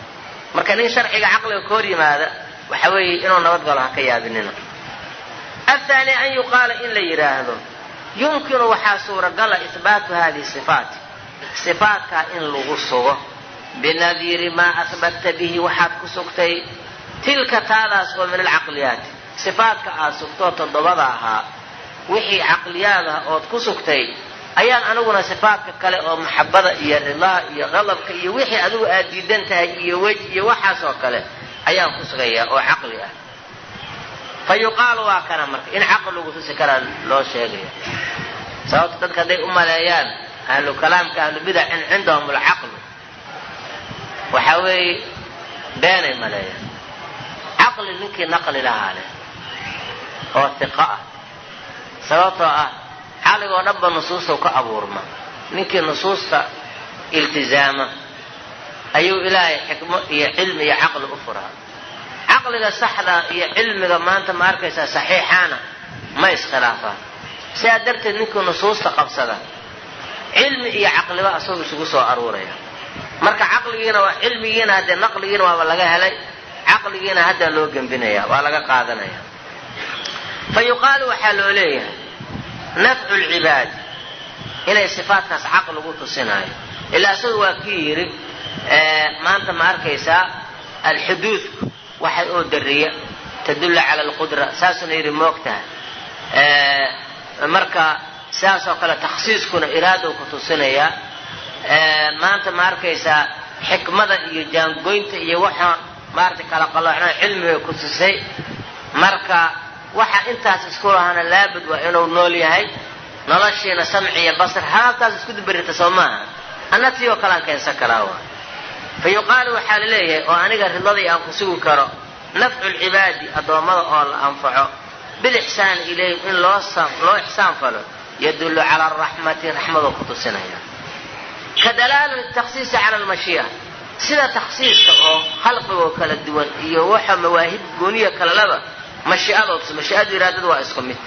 Marka nin sharciga caqliga ka hor yimaada waxa weeye inuu nabadgalo ha ka yaabinina. Athaani an yuqaala in la yidhaahdo yumkinu waxaa suuragala ihbaatu hadihi sifaat sifaatkaa in lagu sugo binadiiri maa ahbatta bihi waxaad ku sugtay. Tilka taadaas oo min alcaqliyaati sifaatka aad sugtoo toddobada ahaa wixii caqliyaad ah ood ku sugtay ayaan aniguna sifaatka kale oo maxabada iyo ridaa iyo qadabka iyo wixii adigu aad diidan tahay iyo wej iyo waxaas oo kale ayaan ku sugayaa oo caqli ah. Fa yuqaalu waa kana marka in caqligu tusi karaa loo sheegaya. Sababta dadka hadday u maleeyaan ahlu kalaamka ahlu bidacin cindahum alcaqlu waxaa weeye beenay maleeyaan caqli ninkii naqli lahaa leh oo hiqo ah. Sababtoo ah caqligoo dhanba nusuustau ka abuurma. Ninkii nusuusta iltizaama ayuu ilaahay xikmo iyo cilmi iyo caqli u furaa. Caqliga saxda iyo cilmiga maanta ma arkaysaa saxiixaana ma iskhilaafaan sidaa darteed ninkii nusuusta qabsada cilmi iyo caqliba asagu isugu soo aruuraya marka caqligiina waa cilmigiina haddee naqligiina waaba laga helay caqligiina haddaa loo gembinaya waa laga qaadanaya. Fa yuqaalu waxaa loo leeyahay nafcu lcibaadi inay sifaatkaas caqligu tusinaayo. Ilaa isaga waa kii yidhi maanta ma arkaysaa alxuduudku waxay oo dariya tadullu cala alqudra. Saasuna yidhi moogtahay marka sidaasoo kale takhsiiskuna iraadou ku tusinayaa maanta ma arkaysaa xikmada iyo jaangoynta iyo waxa maarata kala qaloocnaa cilmigay ku tusay marka waxa intaas isku lahana laabud waa inuu nool yahay noloshiina samci iyo basar halkaas isku dubarita soo maaha. Anna tii oo kalean keensan karaa fa yuqaalu waxaa la leeyahay oo aniga ridladii aan ku sugi karo nafcu lcibaadi addoommada oo la anfaco bilixsaan ilayhim in loo loo ixsaan falo yadullu cala araxmati raxmadoo ku tusinaya ka dalaalati takhsiisi cala almashii'a sida takhsiiska oo khalqigoo kala duwan iyo waxa mawaahib gooniya kalalaba mashii'adoodsa mashii'adu iraadadu waa isku mid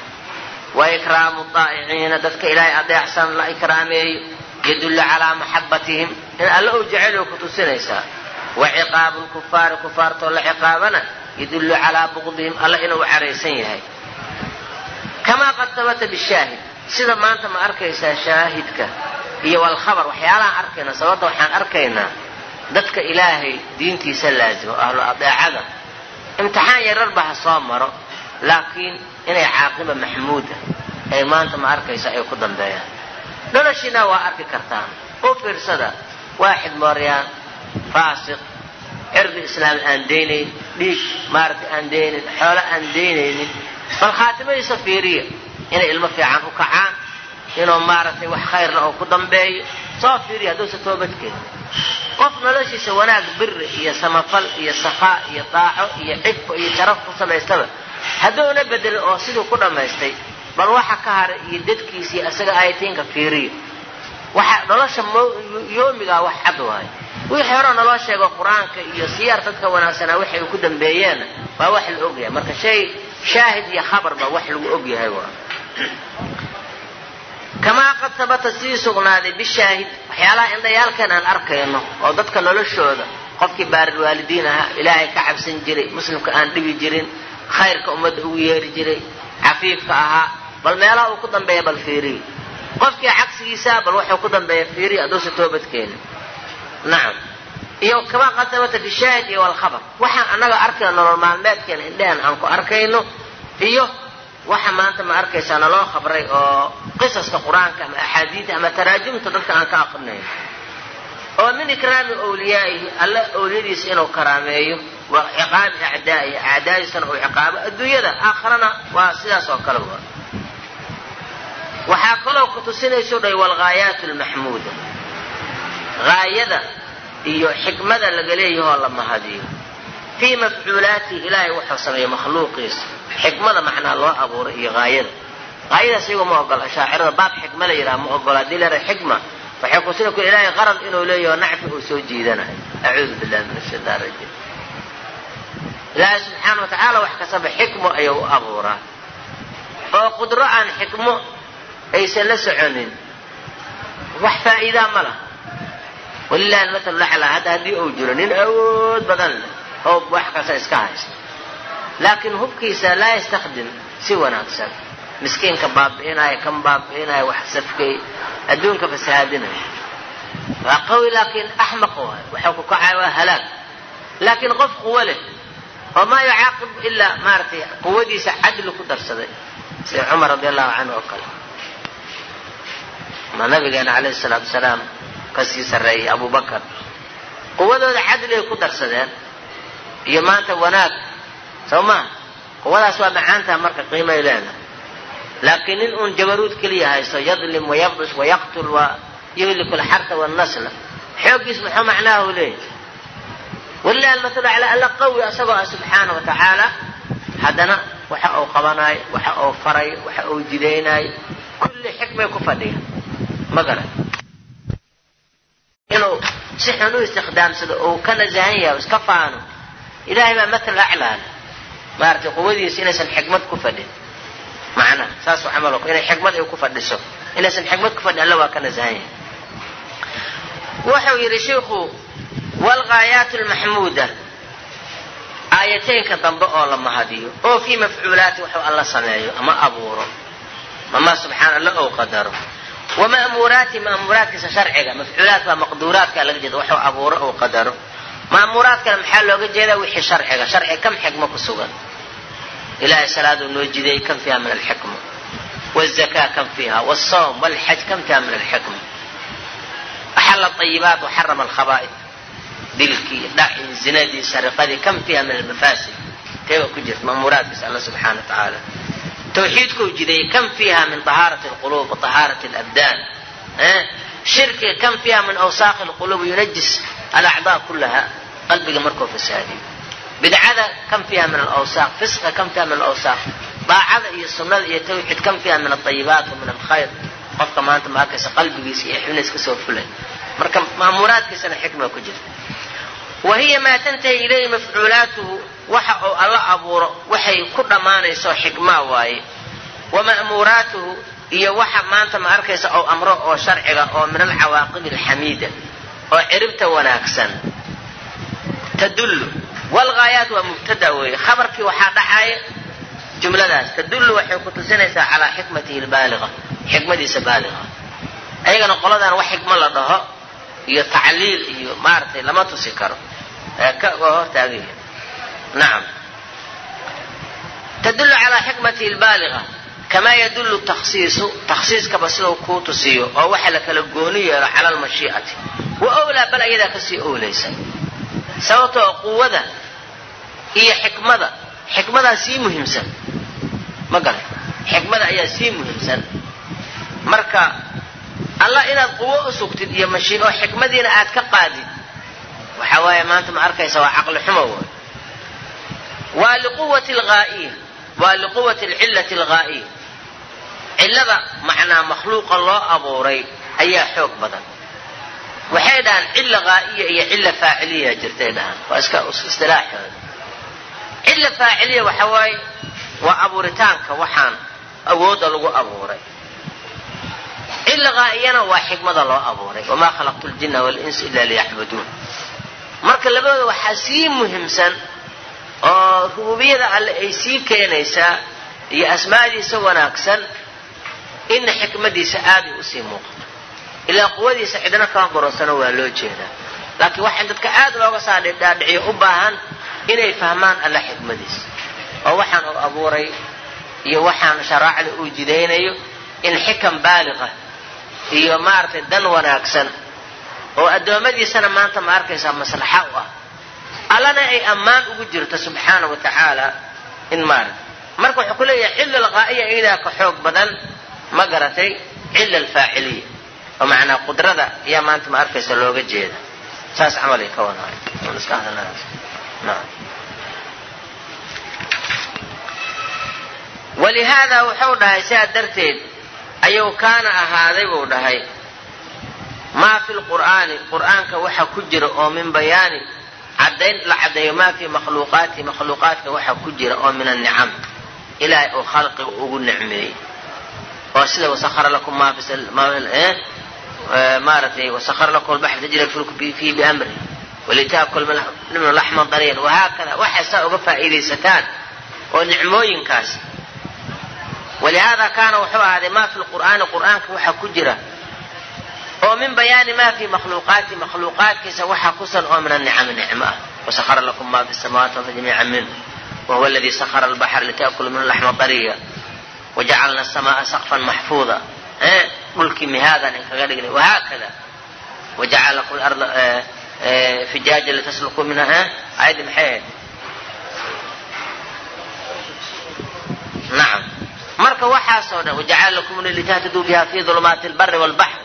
wa ikraamu daa'iciina dadka ilaahay adeecsan la ikraameeyo yadullu calaa maxabbatihim in alla uu jecel ku tusinaysaa wa ciqaabu lkufaari kufaartoo la ciqaabana yadullu calaa buqdihim alla inuu caraysan yahay kamaa qad habata bishaahid sida maanta ma arkaysaa shaahidka iyo walkhabar waxyaalahaan arkayna sababta waxaan arkaynaa dadka ilaahay diintiisa laazimo ahlu adeecada imtixaan yararba ha soo maro laakiin inay caaqiba maxmuuda ay maanta ma arkaysa ay ku dambeeyaan. Noloshiina waa arki kartaan u fiirsada waaxid mooryaan faasiq cirdi islaam aan daynayn dhiig maaragtay aan daynayn xoolo aan daynaynin bal khaatimadiisa fiiriya inay ilmo fiican u kacaan inuu maaragtay wax khayrna oo ku dambeeyo. Soo fiiriya hadduusa toobadkeeda qof noloshiisa wanaag biri iyo samafal iyo sakhaa iyo daaco iyo cifo iyo sharaf ku samaystaba hadduuna bedelin oo siduu ku dhammaystay bal waxa ka haray iyo dadkiisii isaga ayatiinka fiiriya waxa nolosha yoomigaa wax cad waayo wixii hore naloo sheego qur'aanka iyo siyaar dadka wanaagsanaa waxay ku dambeeyeen waa wax la ogyahay marka shay shaahid iyo khabarba wax lagu ogyahay waa kamaa qad habata sii sugnaaday bishaahid waxyaalaha indhayaalkeen aan arkayno oo dadka noloshooda qofkii baarir waalidiin ahaa ilaahay ka cabsan jiray muslimka aan dhibi jirin khayrka ummadda ugu yeeri jiray cafiifka ahaa bal meelaha uu ku dambeeya bal fiiriy qofkii cagsigiisaa bal wuxuu ku dambeeya fiiriy hadduusa toobadkeenin nacam iyo kamaa qad habata bishaahid iyo walkhabar waxaan annaga arkayno nolol maalmeedkeena indhehan aan ku arkayno iyo waxa maanta ma arkaysaa naloo khabray oo qisaska qur'aanka ama axaadiida ama taraajumta dadka aan ka aqrinayno oo min ikraami wliyaa'ihi alla awliyadiisa inuu karaameeyo. Wa ciqaabi acdaa'ihi acdaadiisana uu ciqaabo. Adduunyada aakharana waa sidaas oo kale wa. Waxaa kaloo ku tusinayso dhay walghaayaat lmaxmuuda haayada iyo xikmada laga leeyahoo la mahadiyo. Fii mafcuulaatihi ilaahay wuxuu sameeyey makhluuqiisa xikmada macnaa loo abuuray iyo haayada haayadaas iyagoo ma ogola. Ashaacirada baab xikma la yidhaha ma ogola. La yidhaha xikma waxay kusina ku ilaahay qarad inuu leeyaho nacfi uu soo jiidanayo acuudu billahi min ashaytaan rajiim. Ilaahay subxaana wa tacaala wax kastaba xikmo ayuu u abuuraa. Oo qudro aan xikmo aysan la soconin wax faa'iidaa ma laha. Walilahi almathalu laclaa hadda haddii uu jiro nin awood badan leh oo wax kasta iska haysta laakiin hubkiisa laa yastakdim si wanaagsan. Miskiinka baabi'inaya kan baabi'inaya wax safkay adduunka fasahaadinaya waa qawi laakiin axmaq waay waxuu ku kacaya waa halaag. Laakiin qof quwo leh oo maa yucaaqib ilaa maaragtay quwadiisa cadli ku darsaday sida cumar radi allahu canhu oo kale. Ma nabigeena calayhi salaatu wasalaam ka sii sarreeyey abubakar quwadooda cadligay ku darsadeen iyo maanta wanaag soo maa quwadaas waa macaantaha marka qiimay leedahay. Laakiin nin uun jabaruud keliya haysto yadlim wayaqdus wayaqtul wa yuhliku alxarta wannasla xooggiis muxuu macnaahu leeyahy walilahi almathalu calaa alla qawi asagoo ah subxaana wa tacaala haddana waxa uu qabanayo waxa uu farayo waxa uu jidaynayo kulli xikmay ku fadhiya ma garan inuu si xun u istikhdaamsado ou ka nasahan yahay iska faano ilahay baa matal aclaale maaragtay quwadiisa inaysan xikmad ku fadhin. Macnaha saasuu camal inay xikmad ay ku fadhiso. Inaysan xikmad ku fadhin alla waa ka nasahan yahay wuxuu yidhi shiikhu waalghaayaat lmaxmuuda aayataynka dambe oo la mahadiyo oo fii mafcuulaati waxuu alla sameeyo ama abuuro. Ama subxaana alla ou qadaro. Wama'muuraati ma'muuraadkiisa sharciga mafcuulaat waa maqduuraadka laga jeeda waxuu abuuro ou qadaro. Ma'muuraadkana maxaa looga jeedaa? Wixii sharciga sharci kam xikmo ku sugan ilahay salaaduu noo jideeyey kam fiiha min alxikma wzakaa kam fiiha wsawm wlxaj kam fiiha min alxikma axala ayibaat waxarama alkhaba'id dilkii dhacii zinadii sariqadii kam fiiha min almafaasid teeba ku jirta ma'muuraadkiisa alla subxaana wa tacaala tawxiidkuu jideeyey kam fiiha min طahaarati اlqulub waطahaarati اlabdaan shirkiga kam fiiha min awsaaqi اlqulub yunajis alacdaa kulaha qalbiga markuu fasaadiyo bidcada kam fiiha min alawsaaq fisqa kam fiiha min alawsaaq daacada iyo sunnada iyo tawxiid kam fiiha min alayibaat min alkhayr. Qofka maanta ma arkaysa qalbigiisa iyo xubniis ka soo fulay. Marka ma'muuraadkiisana xikma ku jirta wa hiya maa tantahi ilayhi mafcuulaatuhu waxa uu alla abuuro waxay ku dhammaanayso xikmaa waaye. Wa ma'muuraatuhu iyo waxa maanta ma arkaysa ou amro oo sharciga oo min alcawaaqibi alxamiida oo ciribta wanaagsan. Tadullu wlghaayaat waa mubtada weeye khabarkii waxaa dhaxaaya jumladaas tadullu waxay ku tusinaysaa calaa xikmatihi lbaaliga xikmadiisa baaliga ayagana qoladan wax xikmo la dhaho iyo tacliil iyo maaragtay lama tusi karo waa hortaagaya nacam tadullu calaa xikmatihi lbaaliga kamaa yadullu takhsiisu takhsiiskaba sidau kuu tusiyo oo waxa la kala gooni yeelo cala wa owlaa bal ayadaa ka sii owlaysa sababtoo quwada iyo xikmada. Xikmadaa sii muhiimsan. Ma garan xikmada ayaa sii muhiimsan. Marka allah inaad quwo u sugtid iyo mashiin oo xikmadiina aad ka qaadid. Waxa waaye maanta ma arkaysa waa caqli xumo way waa liquwati alghaa'iya waa liquwati alcillati alghaa'iya cillada macnaa makhluuqa loo abuuray ayaa xoog badan waxay dhahaan cilla qaa'iya iyo cilla faaciliya jirtay dhahaan waa iska istilaaxooda cilla faaciliya waxa waaye waa abuuritaanka waxaan awoodda lagu abuuray. Cilla qaa'iyana waa xikmada loo abuuray. Wamaa khalaqtu ljinna walinsa ila liyacbuduun. Marka labadooda waxaa sii muhiimsan oo rububiyada alle ay sii keenaysaa iyo asmaadiisa wanaagsan ina xikmadiisa aaday u sii muuqato ilaa quwadiisa cidna kama goronsano waa loo jeedaa. Laakiin waxaa dadka aad looga saa dhaadhiciyo u baahan inay fahmaan alla xikmadiisa. Oo waxaan uu abuuray iyo waxaan sharaacda uu jidaynayo in xikam baaliqa iyo maaragtay dan wanaagsan oo addoommadiisana maanta ma arkaysaa maslaxa u ah. Allana ay ammaan ugu jirto subxaana wa tacaala in maarata marka wuxuu ku leeyahay cilla alqaa'iya iyadaa ka xoog badan ma garatay cilla alfaaciliya oo macnaa qudrada ayaa maanta ma arkaysa looga jeeda. Saas camalay ka wanaay walihaada wuxuu dhahay sidaa darteed ayuu kaana ahaaday buu dhahay maa fi lqur'aani qur'aanka waxa ku jira oo min bayaani cadayn la caddeeyo maa fii makhluuqaati makhluuqaadka waxa ku jira oo min annicam ilaahay uu khalqiga ugu nicmeeyey. Oo sida wasahara lakum maa maaratay wasahara lakum albaxr tajri fulku fiihi biamri walitaakul minhu laxman dariyan wahaakada waxay uga faa'iidaysataan oo nicmooyinkaas walihaada kaana wuxuu ahaaday maa fi lqur'aani qur'aanka waxa ku jira oo min bayaani maa fii makhluuqaati makhluuqaadkiisa waxaa kusan oo min anicami nicmo ah wasahara lakum maa fi samaawaati wal jamiica minhu wahuwa aladii sahara albaxra litaakulu minhu laxma dariya wajacalna asamaa saqfan maxfuuda dhulkii mihaadan in kaga dhignay wahaakada wajacala lakum arda fijaaja litaslukuu minha ayaddi maxay ahayd nacam marka waxaasoo dhan wajacala lakum litahtaduu biha fi dulumaati albari walbaxr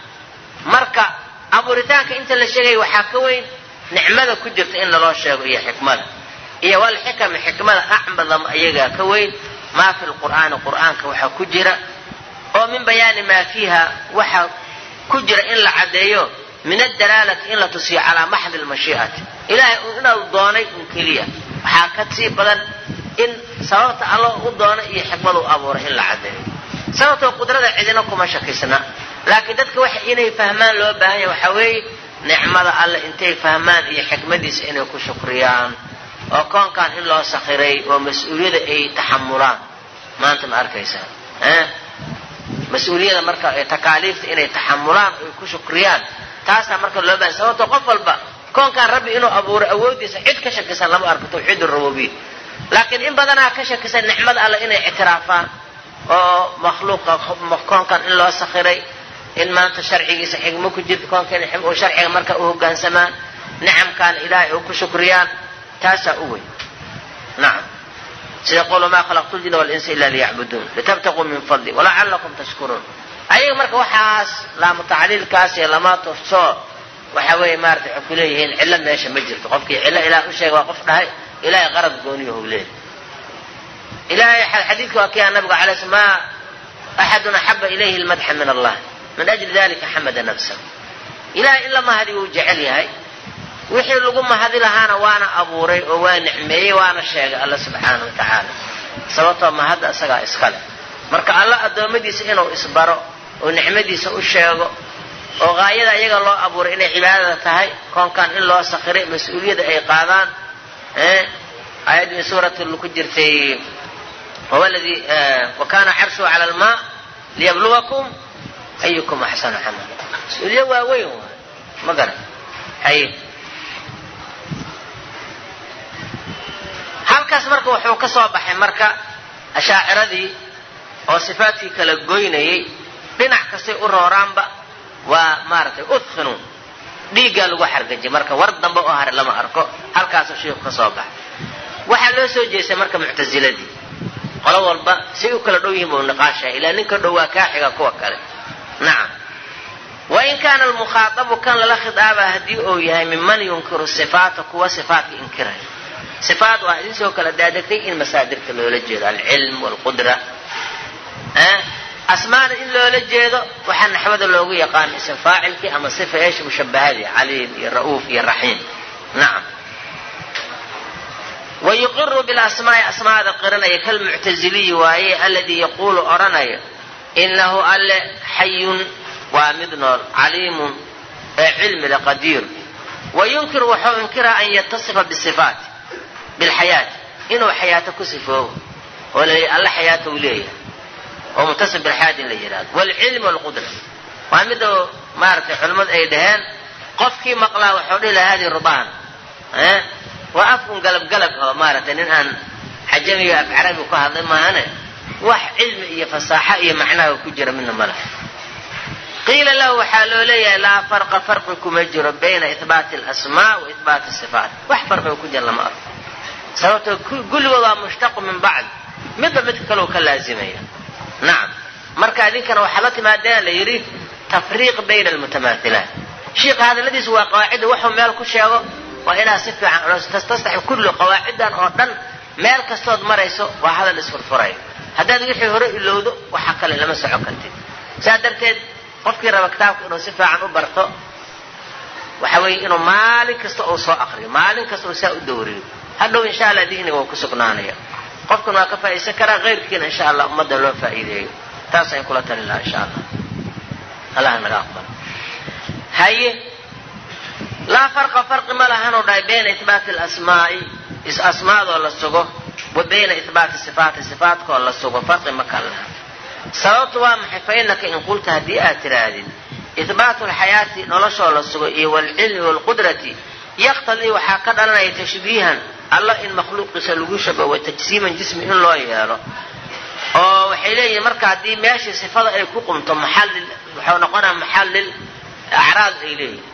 marka abuuritaanka inta la sheegaya waxaa ka weyn nicmada ku jirta in laloo sheego iyo xikmada iyo walxikami xikmada acbadam ayagaa ka weyn maa fi lqur'aani qur'aanka waxaa ku jira oo min bayaani maa fiiha waxa ku jira in la caddeeyo min adalaalati in la tusiyo calaa maxdi lmashii'ati ilaahay inuu doonay un keliya. Waxaa ka sii badan in sababta allo u doonay iyo xikmada u abuuray in la caddeeyo. Sababtoo qudrada cidina kuma shakisna laakiin dadka wax inay fahmaan loo baahan yahay waxaa weeye nicmada alle intay fahmaan iyo xikmadiisa inay ku shukriyaan. Oo koonkan in loo sakhiray oo mas'uuliyada ay taxamulaan. Maanta ma arkaysaa mas'uuliyada marka takaaliifta inay taxamulaan oy ku shukriyaan. Taasaa marka loo baahan sababto qof walba koonkan rabbi inuu abuuro awoodiisa cid ka shakisan lama arko tawxiid rububiya laakiin in badanaa ka shakisan nicmada alle inay ictiraafaan oo makhluuqa koonkan in loo sakhiray in maanta sharcigiisa xigmo ku jirta koonkan uu sharciga marka u hogaansamaan nicamkan ilaahay uu ku shukriyaan taasaa u weyn. Nacam sida qul maa khalaqtu ljina walinsa ila liyacbuduun litabtaquu min fadli walacalakum tashkuruun ayaga marka waxaas laamu tacliilkaas iyo lama tufsoo waxa weeye maarata waxay ku leeyihiin cillo meesha ma jirto qofkii cillo ilaah u sheega waa qof dhahay ilaahay qarad gooniyahu leeyahy ilahay xadiidka waa kiyaa nabiga alay sl ma axadun axaba ilayhi lmadxa min allah min ajli dalika xamada nafsa ilahay in la mahadi wuu jecel yahay wixii lagu mahadi lahaana waana abuuray oo waa nicmeeyey waana sheegay alla subxaana wa tacaala. Sababtoo mahadda isagaa iskale marka alla addoommadiisa inuu isbaro oo nicmadiisa u sheego oo qaayada iyaga loo abuuray inay cibaadada tahay koonkan in loo sakhiray mas'uuliyadda ay qaadaan aayad min suurati ku jirtay huwa ladii wa carshuhu cala almaa liyabluwakum ayukum axsanu camala mas'uuliya waaweyn waay ma garan. Haye halkaas marka wuxuu ka soo baxay marka ashaaciradii oo sifaadkii kala goynayay dhinac kastay u rooraanba waa maaragtay udkhinu dhiiggaa lagu xargajay marka war dambe oo hare lama arko. Halkaasuu shiiku ka soo baxay. Waxaa loo soo jeestay marka muctasiladii qolo walba say u kala dhow yihiin buu niqaashaya ilaa ninka dhow waa kaa kuwa kale. Nacam wain kaana almukhaadabu kan lala khidaaba haddii uu yahay minman yunkiru sifaata kuwa sifaatka inkiraya sifaat waa idin soo kala daadegtay in masaadirta loola jeedo alcilm walqudra. Asmaana in loola jeedo waxaa naxwada loogu yaqaan ism faacilkii ama sifa eesh mushabahadii caliim iyo ra'uuf iyo raxiim. Nacam wayuqiru bilasmaai asmaada qiranaya kalmuctaziliyi waaye aladii yaquulu odhanaya inahu alle xayun waa mid nool caliimun ee cilmile qadiir wayunkiru wuxuu inkiraa an yatasifa bisifaati bilxayaati inuu xayaato ku sifoobo oo la alle xayaata uu leeyahay oo muntasib bilxayaati in la yidhahdo waalcilmi waalqudra waa mida maaragtay culimmadu ay dhaheen qofkii maqlaa wuxuu dhihi laha hadi rubaan waa afkun galabgalab oo maaragtay nin aan xajamiga af carabi ku hadlay maahane wax cilmi iyo fasaaxo iyo macnaha ku jira midna male qiila lahu waxaa loo leeyahay laa farqa farqi kuma jiro bayna ihbaati alasmaa wa ihbaati sifaat wax farqiga ku jira lama arko sababtoo kulligood waa mushtaqu min bacd. Midba midka kaleu ka laazimaya. Nacam marka idinkana waxaa la timaadeen la yidhi tafriiq bayna almutamaahilaat shiika hadalladiisu waa qawaacida wuxuu meel ku sheego waa inaad si fiican tastastaxi kullu qawaacidan oo dhan meel kastood marayso waa hadal isfurfurayo haddaad wixii hore ilowdo waxa kale lama soco kartid. Saa darteed qofkii raba kitaabka inuu si fiican u barto waxa weeye inuu maalin kasta uu soo akriyo maalin kasta uu saa u dowriyo hadhow insha allah digniga uu ku sugnaanaya qofkan waa ka faa'iidaysan karaa keyrkiina insha allah ummadda loo faa'iideeyo. Taas ayaan kula talin lahaa insha allah. Allah naga aqbalo haye laa farqa farqi ma lahanuu dhahay bayna ihbaati alasmaa'i is-asmaadoo la sugo wa bayna ihbaati sifaati sifaadkoo la sugo farqi ma laha sababtu waa maxay? Fa in qulta haddii aad tidhaahdid ihbaatu alxayaati noloshoo la sugo iyo waalcilmi waalqudrati yaqtadii waxaa ka dhalanaya tashbiihan alla in makhluuqiisa lagu shabaho tajsiiman jismi in loo yeelo. Oo waxay leeyihiin marka haddii meeshii sifada ay ku qumto maxallil wuxuu noqonaa maxallil acraad ay leeyihiin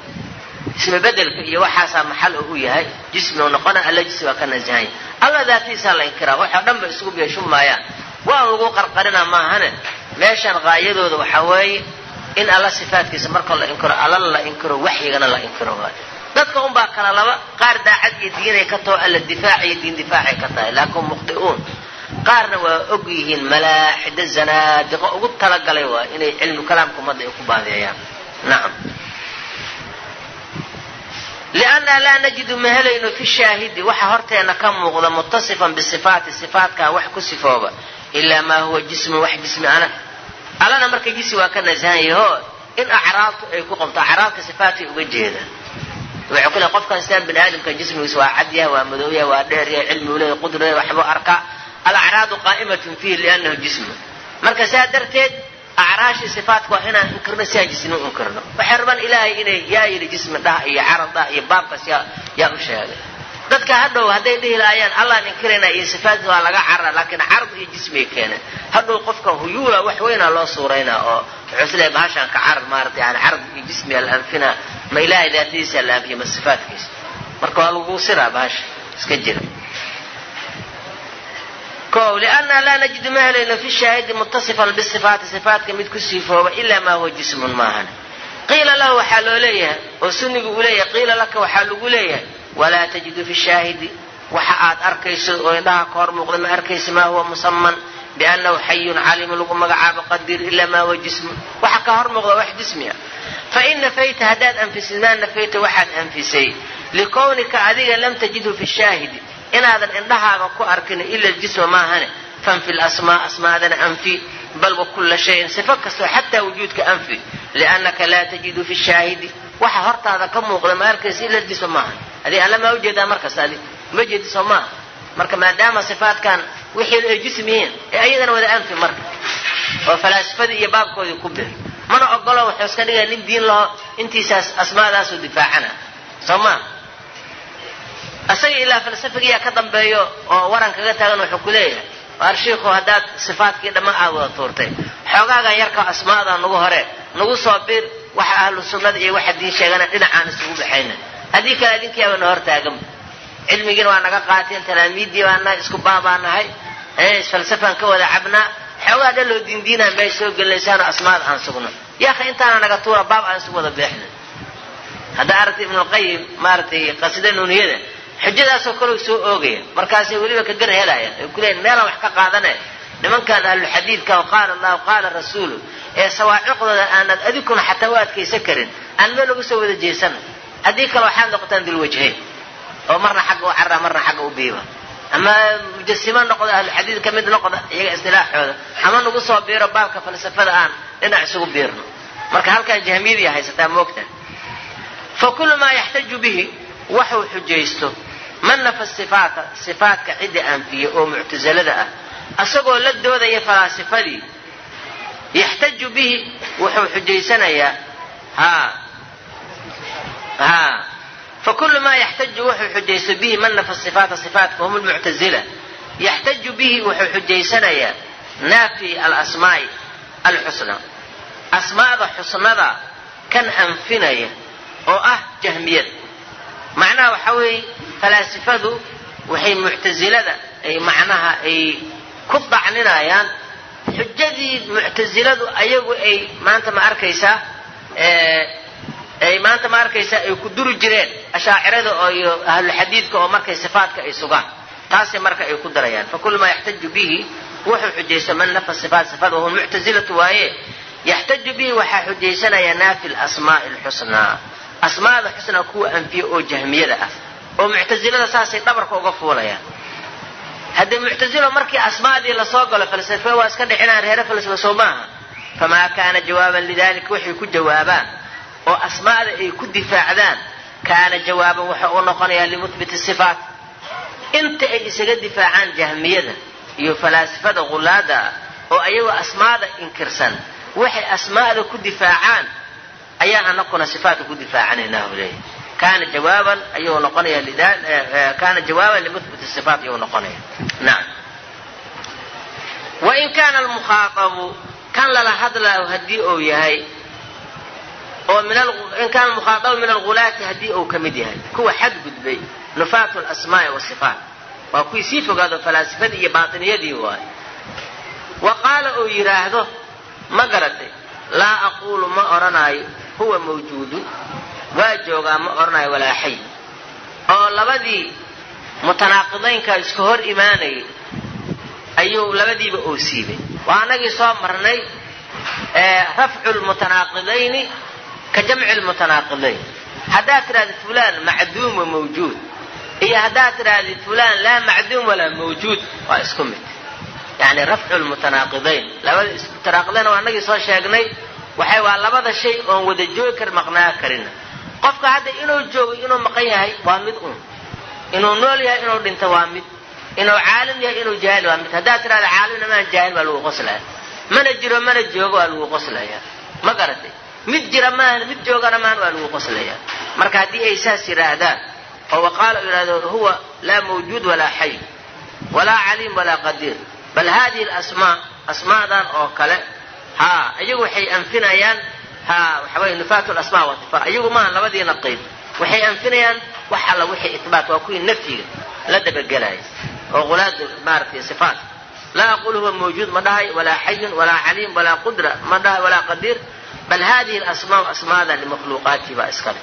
ismi bedelka iyo waxaasaa maxal u yahay jismi u noqona alla jismi waa ka nasahanya alla daatiisaa la inkiraa waxoo dhan ba isugu beeshumaayaan waa lagu qarqarina maahane. Meeshan qaayadooda waxaa weeye in alla sifaadkiisa marka la inkiro alla la inkiro waxyigana la inkiro dadka unbaa kala laba qaar daacad iyo diinay ka taho alla difaac iyo diin difaacay ka tahay. Laakin mukhti'uun qaarna waa og yihiin malaaxida zanaadiqo ugu talagalay waay inay cilmu kalaamka ummadda ay ku baadeeyaan nacam liannaa laa najidu ma helayno fi shaahidi. Waxa horteena ka muuqda mutasifan bisifaati sifaatkaa wax ku sifooba. Ilaa maa huwa jismun wax jismi ana. Allana marka jismi waa ka nasahan yaho in acraabtu ay ku qabto acraabka sifaatay uga jeedaan wuxuu ku leey qofkan sidaan bini aadamka jismigiisa waa cad yahay waa madow yahay waa dheer yahay cilmi u leeyahay qudra leeyahay waxbuu arkaa alacraadu qaa'imatun fiihi liannahu jismu. Marka saa darteed acraashii sifaatka waa inaan inkirno si aan jismi u inkirno waxay rabaan ilaahay inay yaa yidhi jismi dhah iyo carad dhah iyo baabkaas yaa yaa u sheegay. Dadka hadhow hadday dhihi lahaayaan allaan inkirayna iyo sifaadkiisa waa laga carara laakiin carad iyo jismigay keeneen. Hadhow qofka huyuula wax weynaa loo suuraynaa oo wuxuu is leeyahay bahashaan ka carar maarata yani carad iyo jismiga la anfinaa ma ilaahay daatadiisa la anfiya ma sifaadkiisa marka waa lagu siraa bahasha iska jira. O lianna laa najidu ma helayno fi shaahidi mutasifan bisifaati sifaatka mid ku siifooba ilaa maa huwa jismun maahan qiila lahu waxaa loo leeyahay oo sunnigu uu leeyahay qiila laka waxaa lagu leeyahay walaa tajidu fi shaahidi waxa aad arkayso oo indhaha ka hor muuqda ma arkaysa maa huwa musaman biannahu xayun calimu lagu magacaabo qadiir ilaa maa huwa jismun waxa ka hor muuqda wax jismi ah fain nafayta haddaad anfisid maa nafayta waxaad anfisay likownika adiga lam tajidhu fi shaahidi inaadan indhahaaga ku arkin ila ljisma maahane fanfi lasmaa asmaadana anfi bal wa kulla shayin sifo kastoo xataa wujuudka anfi liannaka laa tajidu fi shaahidi waxa hortaada ka muuqda ma arkaysa ila ljisma maaha adi alla maa u jeedaa markas adi ma jeedi soo maaha marka maadaama sifaatkan wixii ay jism yihiin ee ayadana wada anfi marka. Oo falaasifadii iyo baabkoodii ku bir mana ogolo wuxuu iska dhigaya nin diin laho intiisaas asmaadaasuu difaacana. Soo maa isaga ilaa falsafigiyaa ka dambeeyo oo waran kaga taagan wuxuu ku leeyahay waar shiikhu haddaad sifaadkii dhamma aad wada tuurtay. Xoogaagan yarka asmaada nagu hore nagu soo bir waxa ahlu sunnada iyo waxa diin sheegana dhinacaan isugu baxayna. Haddii kale idinkiyaaba na hor taaganba cilmigiina waa naga qaateen talaamiiddii baa nahay isku baabaa nahay ka wada cabnaa xoogaa loo diindiinaa meesha soo gelinaysaano asmaada aan sugno. Yaaka intaana naga tuura baab aan isugu wada beexna haddaa aragtay ibnulqayim maaragtay qasida nuuniyada xujadaasoo kaleu soo oogaya markaasay weliba ka gar helayaan ay ku leeyiin meelaan wax ka qaadane nimankan ahlulxadiidka oo qaala allahu qaala rasuulu ee sawaaciqdooda aanad adikuna xataa u adkaysan karin aan meel uga soo wada jeesana. Haddii kale waxaad noqotaan dilwajhayn oo marna xagga u carraa marna xagga u biiba. Ama mujasimo noqda ahluxadiid ka mid noqda iyaga istilaaxooda. Ama nagu soo biiro baabka falsafada aan dhinac isugu biirno. Marka halkan jahmiyadii haysataa moogta fa kullu maa yaxtaju bihi waxuu xujaysto man nafa sifaata sifaatka cidda anfiya oo muctasilada ah asagoo la doodaya falaasifadii yaxtaju bihi wuxuu xujaysanayaa ha ha fakulu maa yaxtaju wuxuu xujaysto bihi man nafa sifaata sifaatka hum lmuctazila yaxtaju bihi wuxuu xujaysanayaa naafi alasmaa'i alxusna asmaada xusnada kan anfinaya oo ah jahmiyada macnaha waxaa weeye falaasifadu waxay muctasilada ay macnaha ay ku dacninayaan xujadii muctasiladu ayagu ay maanta ma arkaysaa ay maanta ma ay ku duri jireen ashaacirada oo iyo ahluxadiidka oo markay sifaatka ay sugaan. Taasay marka ay ku darayaan. Fakulu maa yaxtaju bihi wuxuu xujaysta man nafa sifaat sifada wahuwa muctasilatu waaye. Yaxtaju bihi waxaa xujaysanayaa naafi lasmaa'i alxusnaa asmaada xusnaa kuwa anfiya oo jahmiyada ah. Oo muctasilada saasay dhabarka uga fuulayaan. Haddii muctasilo markii asmaadii la soo galo falsafe waa iska dhicinaan reere falsafe soo maaha. Famaa kaana jawaaban lidalika waxay ku jawaabaan oo asmaada ay ku difaacdaan kaana jawaaban waxa uu noqonayaa limuhbiti sifaat. Inta ay isaga difaacaan jahmiyada iyo falaasifada qulaada oo ayagoo asmaada inkirsan waxay asmaada ku difaacaan ayaa anakuna sifaatka ku difaacanayna leeyahy kaana jawaaban ayuu noqonaya kaana jawaaban limuhbiti sifaat ayuu noqonaya nacam wain kaana almukhaaabu kan lala hadlaayo haddii uu yahay oo in kaana mukhaaabu min algulaati haddii uu ka mid yahay kuwa xadgudbay nufaatu lasmaa'i wasifaat waa kuwii sii fogaado falaasifadii iyo baatiniyadii waay. Wa qaala uu yidhaahdo ma garatay laa aquulu ma odhanaayo huwa mawjuudun waa joogaa ma odhanaayo walaa xay. Oo labadii mutanaaqidaynka iska hor imaanayay ayuu labadiiba oo siibay. Waa anagii soo marnay rafcu lmutanaaqidayni ka jamci lmutanaaqidayn haddaad tidhahda fulaan macduum wa mawjuud iyo haddaad tidhahda fulaan laa macduum walaa mawjuud waa isku mid yani rafcu lmutanaaqidayn labada mutanaaqidayn waa anagii soo sheegnay waxay waa labada shay oon wada joogi kar maqnaa karina qofka hadda inuu joogo inuu maqan yahay waa mid un inuu nool yahay inuu dhinto waa mid inuu caalim yahay inuu jaahil waa mid haddaad tidhahda caalimna maan jaahil waa lagu qoslaya mana jiro mana joogo waa lagu qoslaya ma garatay mid jira maahan mid joogana maan waa lagu qoslaya marka haddii ay saas yidhaahdaan oo waqaala yidhahdo huwa laa mawjuud walaa xay walaa caliim walaa qadiir. Bal hadihi alasmaa asmaadan oo kale ha iyagu waxay anfinayaan ha waxaweye nufaatu lasmaa wasifaat iyagu maaha labadii naqiib waxay anfinayaan wax alla wixii itbaat waa kuwii nafyiga la dabagelaya oo qulaada maaratay sifaat. Laa aqul huwa mawjuud ma dhahay walaa xayun walaa caliim walaa qudra ma dhahay walaa qadiir bal hadihi alasmaa asmaada limakhluuqaati baa iskale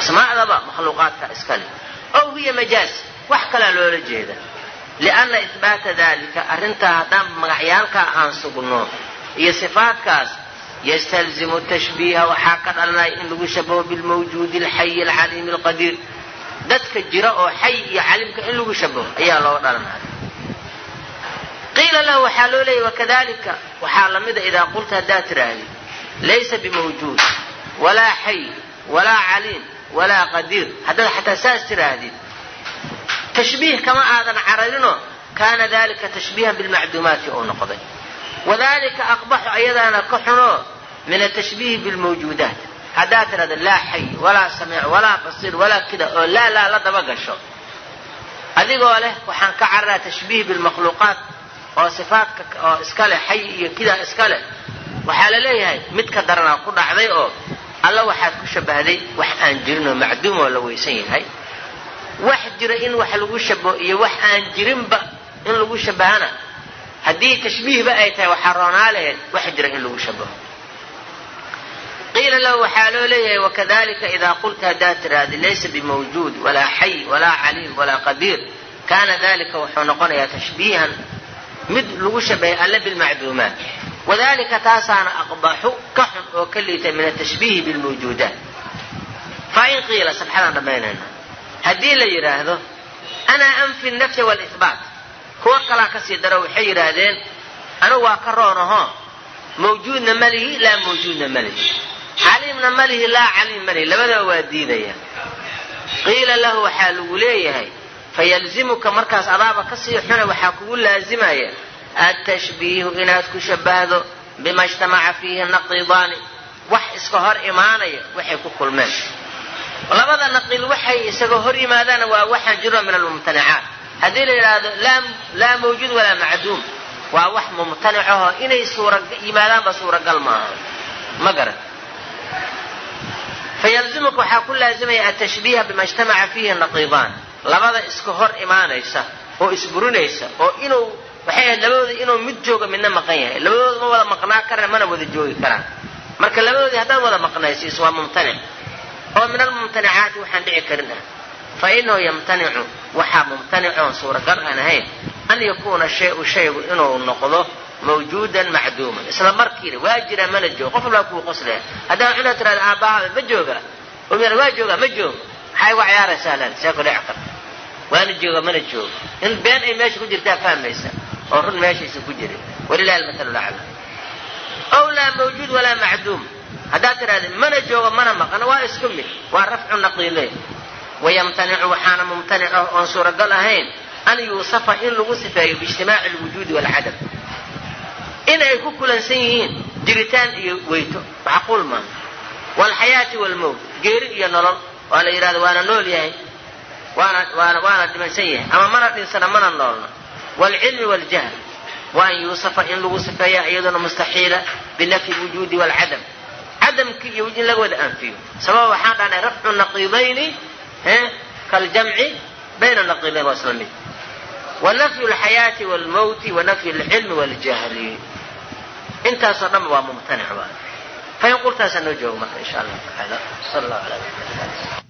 asmaadaba makhluuqaadka iskale ow hiya majaaz wax kalaa loola jeeda lianna ihbaata dalika arrintaa haddaan magacyaalkaa aan sugno iyo sifaatkaas ystalzimu tashbiiha waxaa ka dhalanaya in lagu shabaho bilmawjuudi alxayi alcaliimi alqadiir dadka jira oo xay iyo calimka in lagu shabaho ayaa looga dhalanaya qiila lahu waxaa loo leeyay wakadalika waxaa lamida idaa qulta haddaad tiraahdi laysa bimawjuud walaa xay walaa caliim walaa qadiir haddaad xataa saas tiraahdid tashbiih kama aadan cararinoo kaana dalika tashbiihan bilmacduumaati uu noqday wadalika aqbaxu ayadaana ka xunoo min atashbiihi bilmawjuudaat haddaad tidhahdo laa xay walaa samiic walaa basiir walaa kida oo laa laa la daba gasho adigoo leh waxaan ka cararaa tashbiih bilmakhluuqaat oo sifaatka oo iska leh iyo kidaa iska waxaa la leeyahay mid ka daranaa ku dhacday oo alla waxaad ku shabahday wax aan jirin oo macduum oo la weysan yahay. Wax jira in wax lagu shabaho iyo wax aan jirinba in lagu shabahana haddii tashbiihba ay tahay waxaa roonaa lahayd wax jira in lagu shabaho qiila lahu waxaa loo leeyahay wakadalika idaa qulta haddaad tiraahdi laysa bimawjuud walaa xay walaa caliim walaa qadiir. Kaana dalika wuxuu noqonayaa tashbiihan mid lagu shabahay alle bilmacduumaat wadalika taasaana aqbaxu ka xun oo ka liita min atashbiihi bilmawjuudaat fa in qiila sabxadaan dhammaynayna haddii la yidhaahdo anaa anfi nafya waalihbaat kuwo kalaa ka sii daro waxay yidhaahdeen anigu waa ka roonaho mawjuudna malihi laa mawjuudna malihi caliimna malihi laa caliim malihi labadaba waa diidaya qiila lahu waxaa lagu leeyahay fayalzimuka markaas adaaba ka sii xuna waxaa kugu laazimaya atashbiihu inaad ku shabahdo bima ijtamaca fiihi naqidaani wax iska hor imaanaya waxay ku kulmeen labada naqiil waxay isaga hor yimaadaana waa waxaan jiro min almumtanicaat haddii la yidhaahdo laa mawjuud walaa macduum waa wax mumtanicaho inay yimaadaanba suuragal maaha ma garan fayalzimuka waxaa ku laazimaya atashbiiha bima ijtamaca fiihi naqidaan labada iska hor imaanaysa oo isburinaysa oo inuu waxay ahayd labadooda inuu mid jooga midna maqan yahay. Labadooda ma wada maqnaa karaan mana wada joogi karaan. Marka labadoodii haddaad wada maqnaysiis waa mumtanic. Oo min almumtanicaati waxaan dhici karin ah fa inahu yamtanicu waxaa mumtanicoon suuragal aan ahayn an yakuuna shayu shaygu inuu noqdo mawjuudan macduuman. Isla markiina waa jira mana joogo. Qof walbaa kuu qoslaya haddaa cuna tirahda aabbahaada ma jooga? Oo waa jooga ma joogo. Maxay uga ciyaaraysaa lan see dhici karta. Waana jooga mana joogo. In been ay meesha ku jirtaa fahmaysa oo run meeshaysa ku jirin walilahi almathalu lacla ow laa mawjuud walaa macduum haddaad tidhahda mana joogo mana maqan waa isku mid waa rafcu naqiileyn wayamtanicu waxaana mumtanic ah oon suuragal ahayn an yuusafa in lagu sifeeyo biijtimaaci alwujuudi waalcadam in ay ku kulansan yihiin jiritaan iyo weyto macquul maaha waalxayaati waalmowt geeri iyo nolol waa la yidhahda waana nool yahay waana waana waana dhimansan yahay ama mana dhinsana mana noolna waalcilmi waaljahl wa an yuusafa in lagu sifeeya iyaduna mustaxiila binafyi lwujuudi waalcadam cadamki iyo in laga wada anfiyo sababa waxaan dhahnay rafcu naqiidayni kaljamci bayna naqiidayn waa isla mid wanafyu lxayaati waalmowti wanafyu lcilmi waaljahli intaasoo dhanba waa mumtanic qultaasaa noo jooga marka insha allahu tacaala sal allahu ala